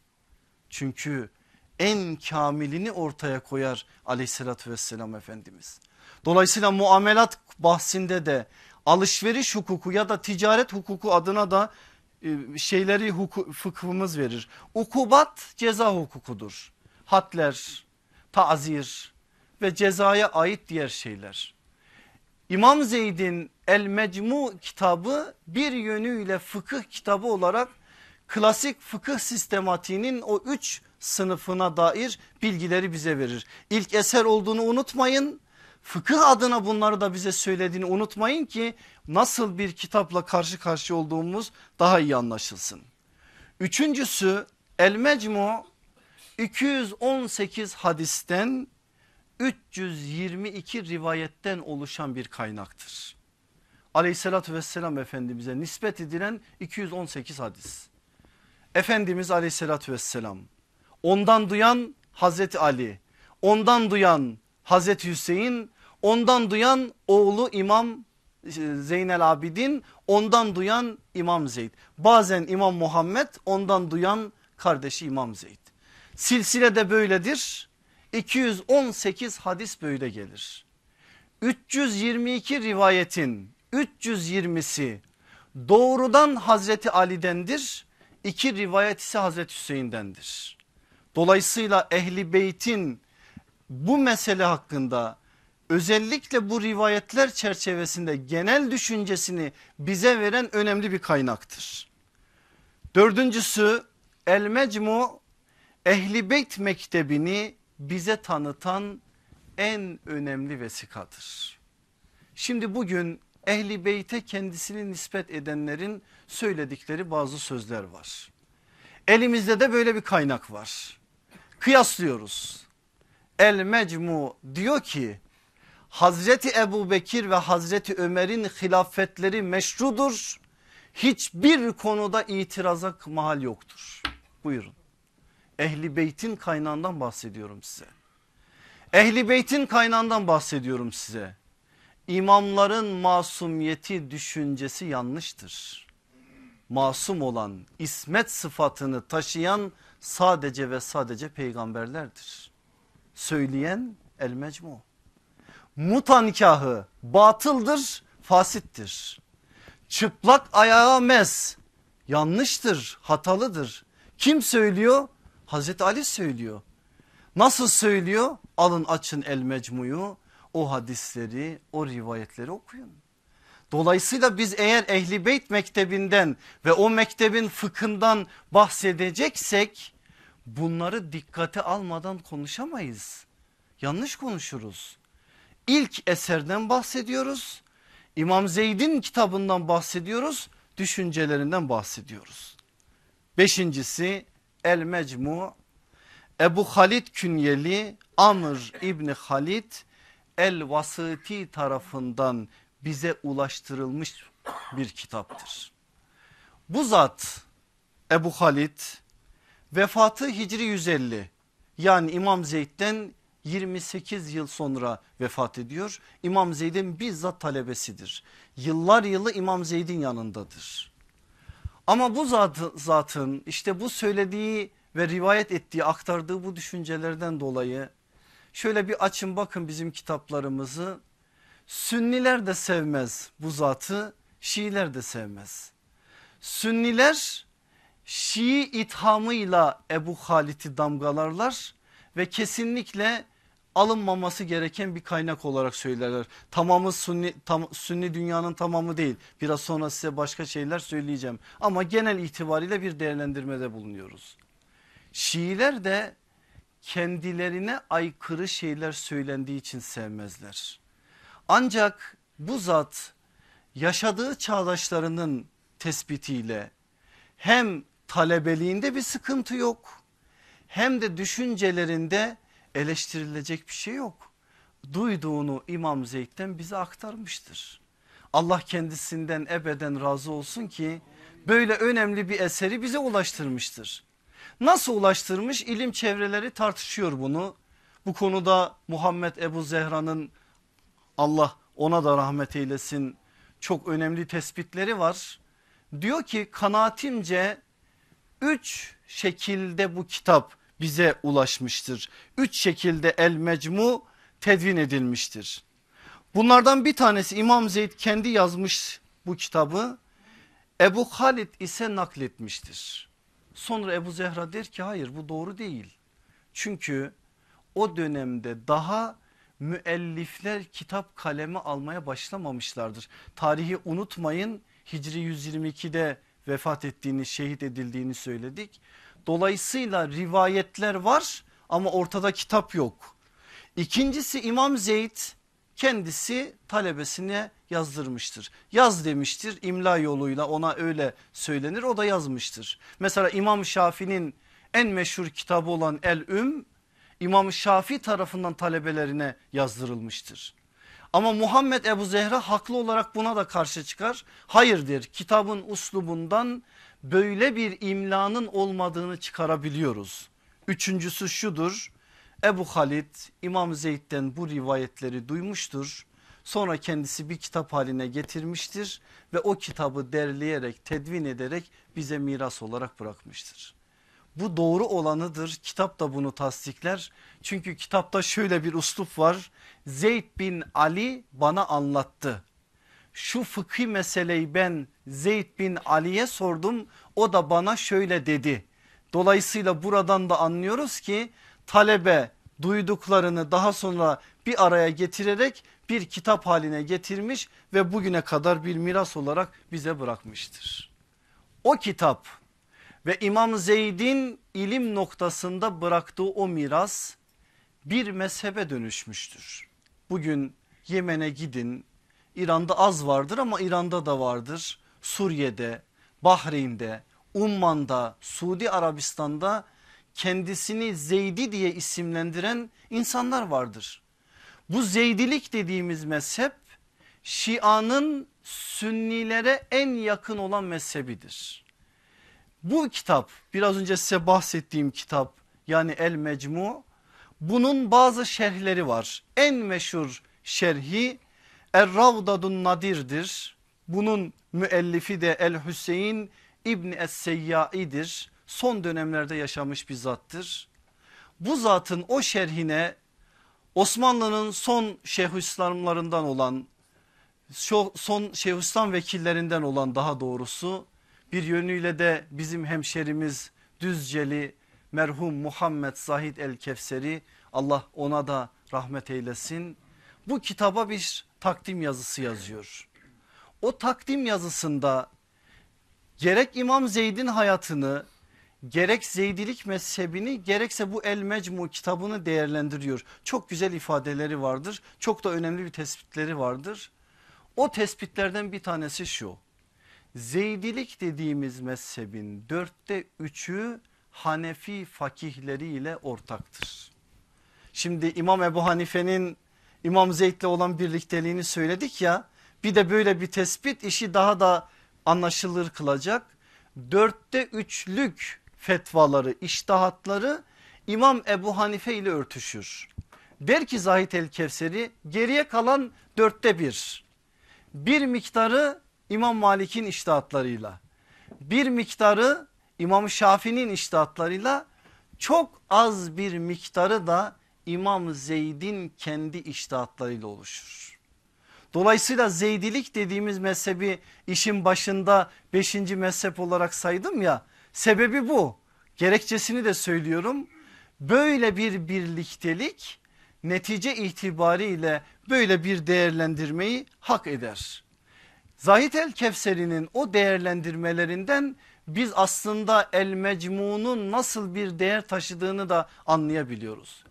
Çünkü en kamilini ortaya koyar aleyhissalatü vesselam Efendimiz. Dolayısıyla muamelat bahsinde de alışveriş hukuku ya da ticaret hukuku adına da e, şeyleri hukuk, fıkhımız verir. Ukubat ceza hukukudur. Hatler, tazir ve cezaya ait diğer şeyler. İmam Zeyd'in El Mecmu kitabı bir yönüyle fıkıh kitabı olarak klasik fıkıh sistematiğinin o üç sınıfına dair bilgileri bize verir. İlk eser olduğunu unutmayın. Fıkıh adına bunları da bize söylediğini unutmayın ki nasıl bir kitapla karşı karşıya olduğumuz daha iyi anlaşılsın. Üçüncüsü El Mecmu 218 hadisten 322 rivayetten oluşan bir kaynaktır. Aleyhissalatü vesselam Efendimiz'e nispet edilen 218 hadis. Efendimiz aleyhissalatü vesselam ondan duyan Hazreti Ali, ondan duyan Hazreti Hüseyin, ondan duyan oğlu İmam e, Zeynel Abidin, ondan duyan İmam Zeyd. Bazen İmam Muhammed, ondan duyan kardeşi İmam Zeyd. Silsile de böyledir. 218 hadis böyle gelir. 322 rivayetin 320'si doğrudan Hazreti Ali'dendir. İki rivayet ise Hazreti Hüseyin'dendir. Dolayısıyla ehli beytin bu mesele hakkında özellikle bu rivayetler çerçevesinde genel düşüncesini bize veren önemli bir kaynaktır. Dördüncüsü El Mecmu Ehli Beyt Mektebi'ni bize tanıtan en önemli vesikadır. Şimdi bugün Ehli Beyt'e kendisini nispet edenlerin söyledikleri bazı sözler var. Elimizde de böyle bir kaynak var. Kıyaslıyoruz. El Mecmu diyor ki Hazreti Ebu Bekir ve Hazreti Ömer'in hilafetleri meşrudur. Hiçbir konuda itiraza mahal yoktur. Buyurun. Ehli beytin kaynağından bahsediyorum size. Ehli beytin kaynağından bahsediyorum size. İmamların masumiyeti düşüncesi yanlıştır. Masum olan ismet sıfatını taşıyan sadece ve sadece peygamberlerdir. Söyleyen el mecmu. Muta nikahı batıldır, fasittir. Çıplak ayağa mes yanlıştır, hatalıdır. Kim söylüyor? Hazreti Ali söylüyor. Nasıl söylüyor? Alın açın el mecmuyu o hadisleri o rivayetleri okuyun. Dolayısıyla biz eğer Ehli Beyt mektebinden ve o mektebin fıkhından bahsedeceksek bunları dikkate almadan konuşamayız. Yanlış konuşuruz. İlk eserden bahsediyoruz. İmam Zeyd'in kitabından bahsediyoruz. Düşüncelerinden bahsediyoruz. Beşincisi El Mecmu Ebu Halid künyeli Amr İbni Halid El Vasıti tarafından bize ulaştırılmış bir kitaptır. Bu zat Ebu Halid vefatı Hicri 150 yani İmam Zeyd'den 28 yıl sonra vefat ediyor. İmam Zeyd'in bizzat talebesidir. Yıllar yılı İmam Zeyd'in yanındadır. Ama bu zat, zatın işte bu söylediği ve rivayet ettiği aktardığı bu düşüncelerden dolayı şöyle bir açın bakın bizim kitaplarımızı Sünniler de sevmez bu zatı Şiiler de sevmez. Sünniler Şii ithamıyla Ebu Halit'i damgalarlar ve kesinlikle alınmaması gereken bir kaynak olarak söylerler. Tamamı sünni, tam, sünni dünyanın tamamı değil. Biraz sonra size başka şeyler söyleyeceğim. Ama genel itibariyle bir değerlendirmede bulunuyoruz. Şiiler de kendilerine aykırı şeyler söylendiği için sevmezler. Ancak bu zat yaşadığı çağdaşlarının tespitiyle hem talebeliğinde bir sıkıntı yok hem de düşüncelerinde eleştirilecek bir şey yok. Duyduğunu İmam Zeyd'den bize aktarmıştır. Allah kendisinden ebeden razı olsun ki böyle önemli bir eseri bize ulaştırmıştır. Nasıl ulaştırmış? İlim çevreleri tartışıyor bunu. Bu konuda Muhammed Ebu Zehra'nın Allah ona da rahmet eylesin çok önemli tespitleri var. Diyor ki kanaatimce üç şekilde bu kitap bize ulaşmıştır. Üç şekilde El Mecmu tedvin edilmiştir. Bunlardan bir tanesi İmam Zeyd kendi yazmış bu kitabı. Ebu Halid ise nakletmiştir. Sonra Ebu Zehra der ki hayır bu doğru değil. Çünkü o dönemde daha müellifler kitap kalemi almaya başlamamışlardır. Tarihi unutmayın Hicri 122'de vefat ettiğini şehit edildiğini söyledik. Dolayısıyla rivayetler var ama ortada kitap yok. İkincisi İmam Zeyd kendisi talebesine yazdırmıştır. Yaz demiştir imla yoluyla ona öyle söylenir o da yazmıştır. Mesela İmam Şafii'nin en meşhur kitabı olan El Üm İmam Şafi tarafından talebelerine yazdırılmıştır. Ama Muhammed Ebu Zehra haklı olarak buna da karşı çıkar. Hayırdır kitabın uslubundan böyle bir imlanın olmadığını çıkarabiliyoruz. Üçüncüsü şudur Ebu Halid İmam Zeyd'den bu rivayetleri duymuştur. Sonra kendisi bir kitap haline getirmiştir ve o kitabı derleyerek tedvin ederek bize miras olarak bırakmıştır. Bu doğru olanıdır kitap da bunu tasdikler. Çünkü kitapta şöyle bir uslup var. Zeyd bin Ali bana anlattı. Şu fıkhi meseleyi ben Zeyd bin Ali'ye sordum o da bana şöyle dedi. Dolayısıyla buradan da anlıyoruz ki talebe duyduklarını daha sonra bir araya getirerek bir kitap haline getirmiş ve bugüne kadar bir miras olarak bize bırakmıştır. O kitap ve İmam Zeyd'in ilim noktasında bıraktığı o miras bir mezhebe dönüşmüştür. Bugün Yemen'e gidin İran'da az vardır ama İran'da da vardır. Suriye'de, Bahreyn'de, Umman'da, Suudi Arabistan'da kendisini Zeydi diye isimlendiren insanlar vardır. Bu Zeydilik dediğimiz mezhep Şia'nın Sünnilere en yakın olan mezhebidir. Bu kitap biraz önce size bahsettiğim kitap yani El Mecmu bunun bazı şerhleri var. En meşhur şerhi Er Ravdadun Nadir'dir. Bunun müellifi de El Hüseyin İbni Es-Seyyai'dir. Son dönemlerde yaşamış bir zattır. Bu zatın o şerhine Osmanlı'nın son Şeyhülislamlarından olan son Şeyhülislam vekillerinden olan daha doğrusu Bir yönüyle de bizim hemşerimiz Düzceli merhum Muhammed Zahid el Kevseri Allah ona da rahmet eylesin. Bu kitaba bir takdim yazısı yazıyor. O takdim yazısında gerek İmam Zeyd'in hayatını gerek Zeydilik mezhebini gerekse bu El Mecmu kitabını değerlendiriyor. Çok güzel ifadeleri vardır. Çok da önemli bir tespitleri vardır. O tespitlerden bir tanesi şu. Zeydilik dediğimiz mezhebin dörtte üçü Hanefi fakihleriyle ortaktır. Şimdi İmam Ebu Hanife'nin İmam Zeyd'le olan birlikteliğini söyledik ya bir de böyle bir tespit işi daha da anlaşılır kılacak. Dörtte üçlük fetvaları iştahatları İmam Ebu Hanife ile örtüşür. Der ki Zahid el Kevseri geriye kalan dörtte bir. Bir miktarı İmam Malik'in iştahatlarıyla bir miktarı İmam Şafii'nin iştahatlarıyla çok az bir miktarı da İmam Zeyd'in kendi iştahatlarıyla oluşur. Dolayısıyla Zeydilik dediğimiz mezhebi işin başında beşinci mezhep olarak saydım ya sebebi bu. Gerekçesini de söylüyorum. Böyle bir birliktelik netice itibariyle böyle bir değerlendirmeyi hak eder. Zahid el Kevseri'nin o değerlendirmelerinden biz aslında el mecmunun nasıl bir değer taşıdığını da anlayabiliyoruz.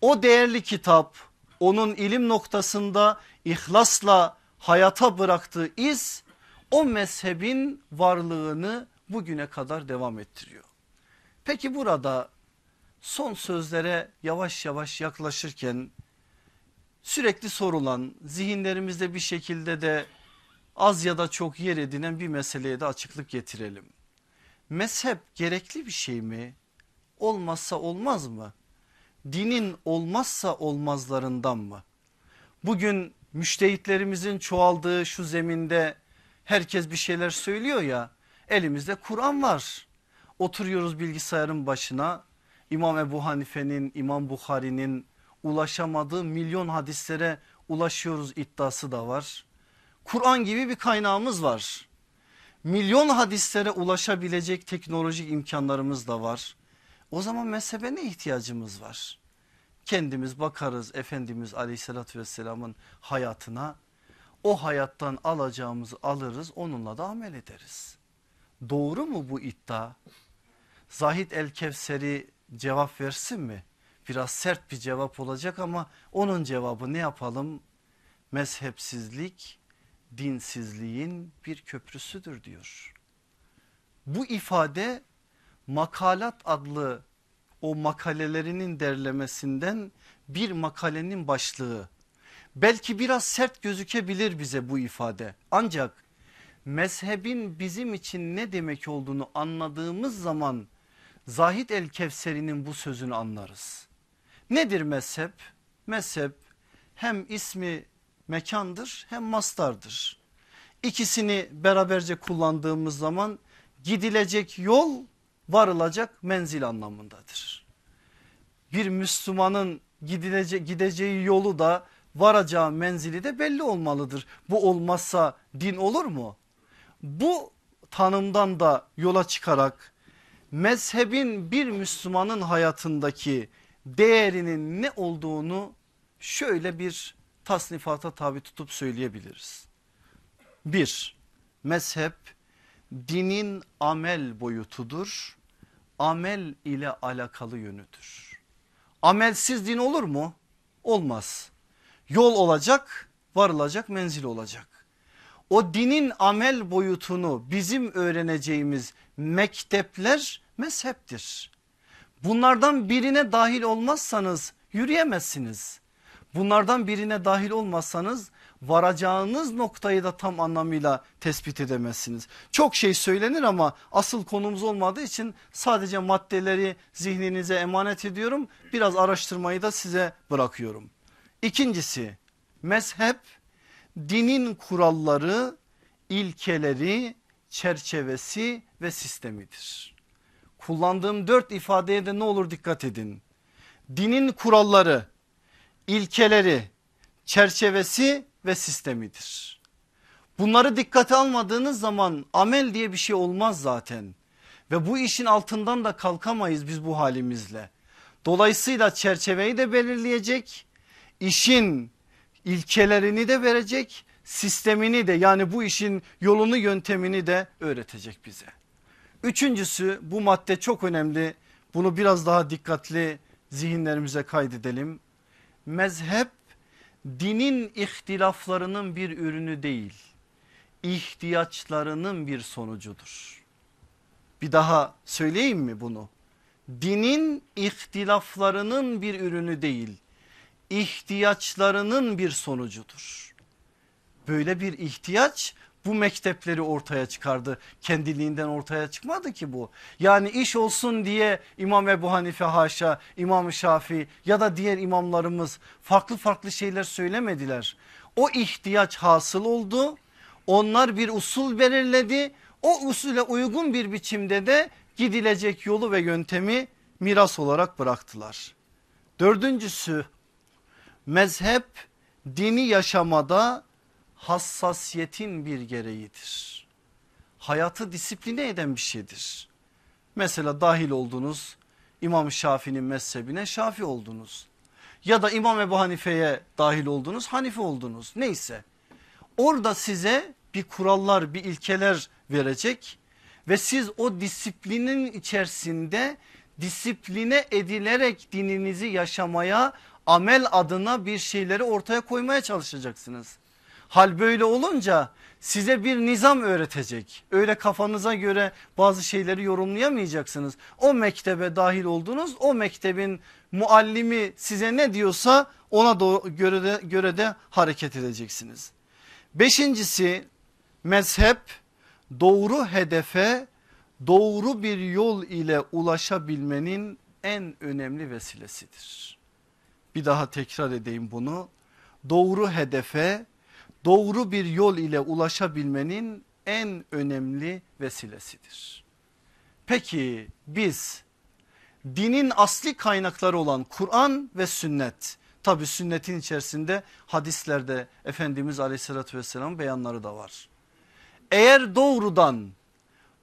O değerli kitap onun ilim noktasında ihlasla hayata bıraktığı iz o mezhebin varlığını bugüne kadar devam ettiriyor. Peki burada son sözlere yavaş yavaş yaklaşırken sürekli sorulan zihinlerimizde bir şekilde de az ya da çok yer edinen bir meseleye de açıklık getirelim. Mezhep gerekli bir şey mi? Olmazsa olmaz mı? Dinin olmazsa olmazlarından mı? Bugün müştehitlerimizin çoğaldığı şu zeminde herkes bir şeyler söylüyor ya elimizde Kur'an var. Oturuyoruz bilgisayarın başına İmam Ebu Hanife'nin İmam Bukhari'nin ulaşamadığı milyon hadislere ulaşıyoruz iddiası da var. Kur'an gibi bir kaynağımız var. Milyon hadislere ulaşabilecek teknolojik imkanlarımız da var. O zaman mezhebe ne ihtiyacımız var? Kendimiz bakarız Efendimiz aleyhissalatü vesselamın hayatına. O hayattan alacağımızı alırız onunla da amel ederiz. Doğru mu bu iddia? Zahid el Kevseri cevap versin mi? Biraz sert bir cevap olacak ama onun cevabı ne yapalım? Mezhepsizlik dinsizliğin bir köprüsüdür diyor. Bu ifade makalat adlı o makalelerinin derlemesinden bir makalenin başlığı. Belki biraz sert gözükebilir bize bu ifade ancak mezhebin bizim için ne demek olduğunu anladığımız zaman Zahid el Kevseri'nin bu sözünü anlarız. Nedir mezhep? Mezhep hem ismi mekandır hem mastardır. İkisini beraberce kullandığımız zaman gidilecek yol varılacak menzil anlamındadır. Bir Müslümanın gidilece gideceği yolu da varacağı menzili de belli olmalıdır. Bu olmazsa din olur mu? Bu tanımdan da yola çıkarak mezhebin bir Müslümanın hayatındaki değerinin ne olduğunu şöyle bir tasnifata tabi tutup söyleyebiliriz. Bir, mezhep dinin amel boyutudur. Amel ile alakalı yönüdür. Amelsiz din olur mu? Olmaz. Yol olacak, varılacak, menzil olacak. O dinin amel boyutunu bizim öğreneceğimiz mektepler mezheptir. Bunlardan birine dahil olmazsanız yürüyemezsiniz. Bunlardan birine dahil olmazsanız varacağınız noktayı da tam anlamıyla tespit edemezsiniz. Çok şey söylenir ama asıl konumuz olmadığı için sadece maddeleri zihninize emanet ediyorum. Biraz araştırmayı da size bırakıyorum. İkincisi mezhep dinin kuralları, ilkeleri, çerçevesi ve sistemidir. Kullandığım dört ifadeye de ne olur dikkat edin. Dinin kuralları, ilkeleri, çerçevesi ve sistemidir. Bunları dikkate almadığınız zaman amel diye bir şey olmaz zaten. Ve bu işin altından da kalkamayız biz bu halimizle. Dolayısıyla çerçeveyi de belirleyecek, işin ilkelerini de verecek, sistemini de yani bu işin yolunu yöntemini de öğretecek bize. Üçüncüsü bu madde çok önemli. Bunu biraz daha dikkatli zihinlerimize kaydedelim. Mezhep dinin ihtilaflarının bir ürünü değil, ihtiyaçlarının bir sonucudur. Bir daha söyleyeyim mi bunu? Dinin ihtilaflarının bir ürünü değil, ihtiyaçlarının bir sonucudur. Böyle bir ihtiyaç bu mektepleri ortaya çıkardı. Kendiliğinden ortaya çıkmadı ki bu. Yani iş olsun diye İmam Ebu Hanife haşa, İmam Şafii ya da diğer imamlarımız farklı farklı şeyler söylemediler. O ihtiyaç hasıl oldu. Onlar bir usul belirledi. O usule uygun bir biçimde de gidilecek yolu ve yöntemi miras olarak bıraktılar. Dördüncüsü mezhep dini yaşamada hassasiyetin bir gereğidir. Hayatı disipline eden bir şeydir. Mesela dahil oldunuz İmam Şafii'nin mezhebine Şafi oldunuz. Ya da İmam Ebu Hanife'ye dahil oldunuz Hanife oldunuz neyse. Orada size bir kurallar bir ilkeler verecek ve siz o disiplinin içerisinde disipline edilerek dininizi yaşamaya amel adına bir şeyleri ortaya koymaya çalışacaksınız. Hal böyle olunca size bir nizam öğretecek. Öyle kafanıza göre bazı şeyleri yorumlayamayacaksınız. O mektebe dahil oldunuz o mektebin muallimi size ne diyorsa ona göre de, göre de hareket edeceksiniz. Beşincisi mezhep doğru hedefe doğru bir yol ile ulaşabilmenin en önemli vesilesidir. Bir daha tekrar edeyim bunu. Doğru hedefe doğru bir yol ile ulaşabilmenin en önemli vesilesidir. Peki biz dinin asli kaynakları olan Kur'an ve sünnet tabi sünnetin içerisinde hadislerde Efendimiz aleyhissalatü vesselam beyanları da var. Eğer doğrudan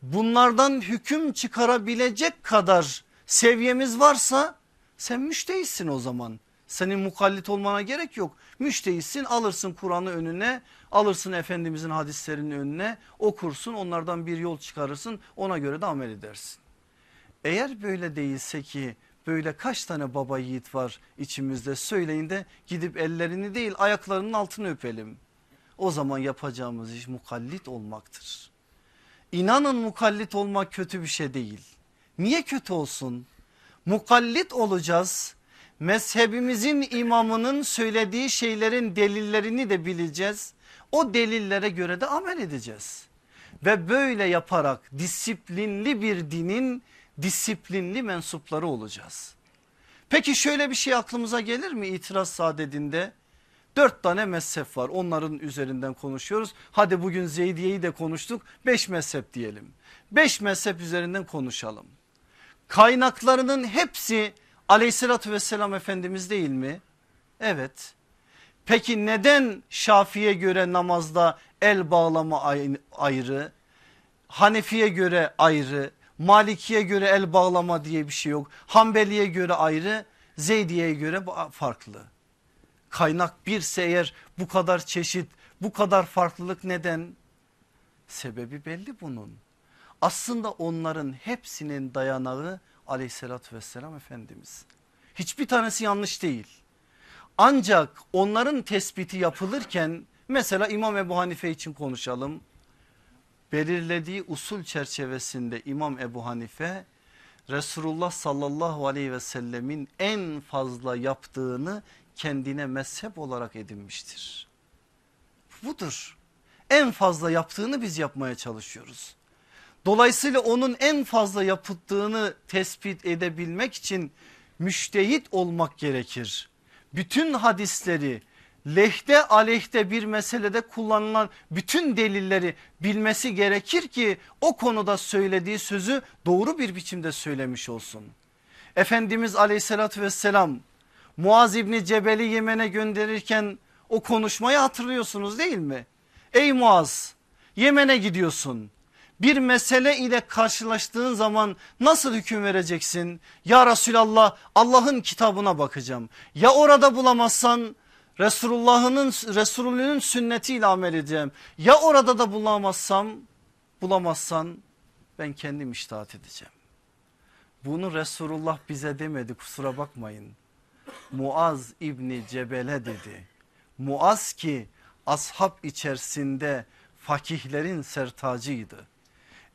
bunlardan hüküm çıkarabilecek kadar seviyemiz varsa sen müştehitsin o zaman. Senin mukallit olmana gerek yok. Müştehitsin alırsın Kur'an'ı önüne alırsın Efendimizin hadislerinin önüne okursun onlardan bir yol çıkarırsın ona göre de amel edersin. Eğer böyle değilse ki böyle kaç tane baba yiğit var içimizde söyleyin de gidip ellerini değil ayaklarının altını öpelim. O zaman yapacağımız iş mukallit olmaktır. İnanın mukallit olmak kötü bir şey değil. Niye kötü olsun? Mukallit olacağız mezhebimizin imamının söylediği şeylerin delillerini de bileceğiz. O delillere göre de amel edeceğiz. Ve böyle yaparak disiplinli bir dinin disiplinli mensupları olacağız. Peki şöyle bir şey aklımıza gelir mi itiraz sadedinde? Dört tane mezhep var onların üzerinden konuşuyoruz. Hadi bugün Zeydiye'yi de konuştuk beş mezhep diyelim. Beş mezhep üzerinden konuşalım. Kaynaklarının hepsi aleyhissalatü vesselam Efendimiz değil mi? Evet. Peki neden Şafi'ye göre namazda el bağlama ayrı? Hanefi'ye göre ayrı, Maliki'ye göre el bağlama diye bir şey yok. Hanbeli'ye göre ayrı, Zeydiye'ye göre farklı. Kaynak birse eğer bu kadar çeşit, bu kadar farklılık neden? Sebebi belli bunun. Aslında onların hepsinin dayanağı aleyhissalatü vesselam Efendimiz. Hiçbir tanesi yanlış değil. Ancak onların tespiti yapılırken mesela İmam Ebu Hanife için konuşalım. Belirlediği usul çerçevesinde İmam Ebu Hanife Resulullah sallallahu aleyhi ve sellemin en fazla yaptığını kendine mezhep olarak edinmiştir. Budur. En fazla yaptığını biz yapmaya çalışıyoruz. Dolayısıyla onun en fazla yapıttığını tespit edebilmek için müştehit olmak gerekir. Bütün hadisleri lehte aleyhte bir meselede kullanılan bütün delilleri bilmesi gerekir ki o konuda söylediği sözü doğru bir biçimde söylemiş olsun. Efendimiz aleyhissalatü vesselam Muaz İbni Cebel'i Yemen'e gönderirken o konuşmayı hatırlıyorsunuz değil mi? Ey Muaz Yemen'e gidiyorsun. Bir mesele ile karşılaştığın zaman nasıl hüküm vereceksin? Ya Resulallah Allah'ın kitabına bakacağım. Ya orada bulamazsan Resulullah'ın Resulünün sünnetiyle amel edeceğim. Ya orada da bulamazsam bulamazsan ben kendim iştahat edeceğim. Bunu Resulullah bize demedi kusura bakmayın. Muaz İbni Cebel'e dedi. Muaz ki ashab içerisinde fakihlerin sertacıydı.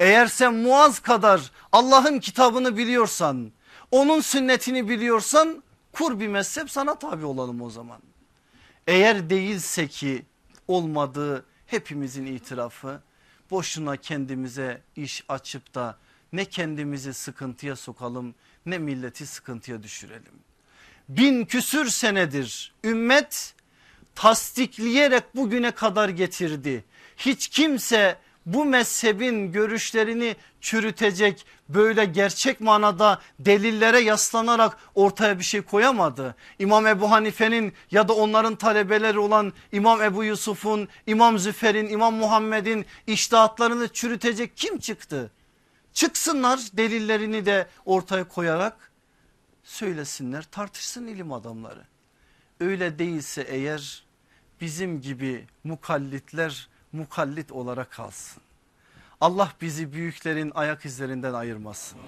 Eğer sen Muaz kadar Allah'ın kitabını biliyorsan onun sünnetini biliyorsan kur bir mezhep sana tabi olalım o zaman. Eğer değilse ki olmadığı hepimizin itirafı boşuna kendimize iş açıp da ne kendimizi sıkıntıya sokalım ne milleti sıkıntıya düşürelim. Bin küsür senedir ümmet tasdikleyerek bugüne kadar getirdi. Hiç kimse bu mezhebin görüşlerini çürütecek böyle gerçek manada delillere yaslanarak ortaya bir şey koyamadı. İmam Ebu Hanife'nin ya da onların talebeleri olan İmam Ebu Yusuf'un, İmam Züfer'in, İmam Muhammed'in iştahatlarını çürütecek kim çıktı? Çıksınlar delillerini de ortaya koyarak söylesinler tartışsın ilim adamları. Öyle değilse eğer bizim gibi mukallitler mukallit olarak kalsın. Allah bizi büyüklerin ayak izlerinden ayırmasın.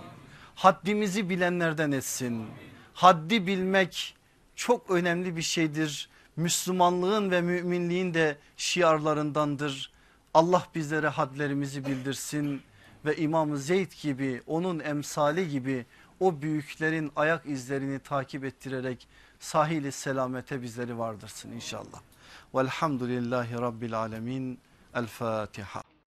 Haddimizi bilenlerden etsin. Haddi bilmek çok önemli bir şeydir. Müslümanlığın ve müminliğin de şiarlarındandır. Allah bizlere hadlerimizi bildirsin ve İmam Zeyd gibi onun emsali gibi o büyüklerin ayak izlerini takip ettirerek sahili selamete bizleri vardırsın inşallah. Velhamdülillahi Rabbil Alemin. الفاتحة.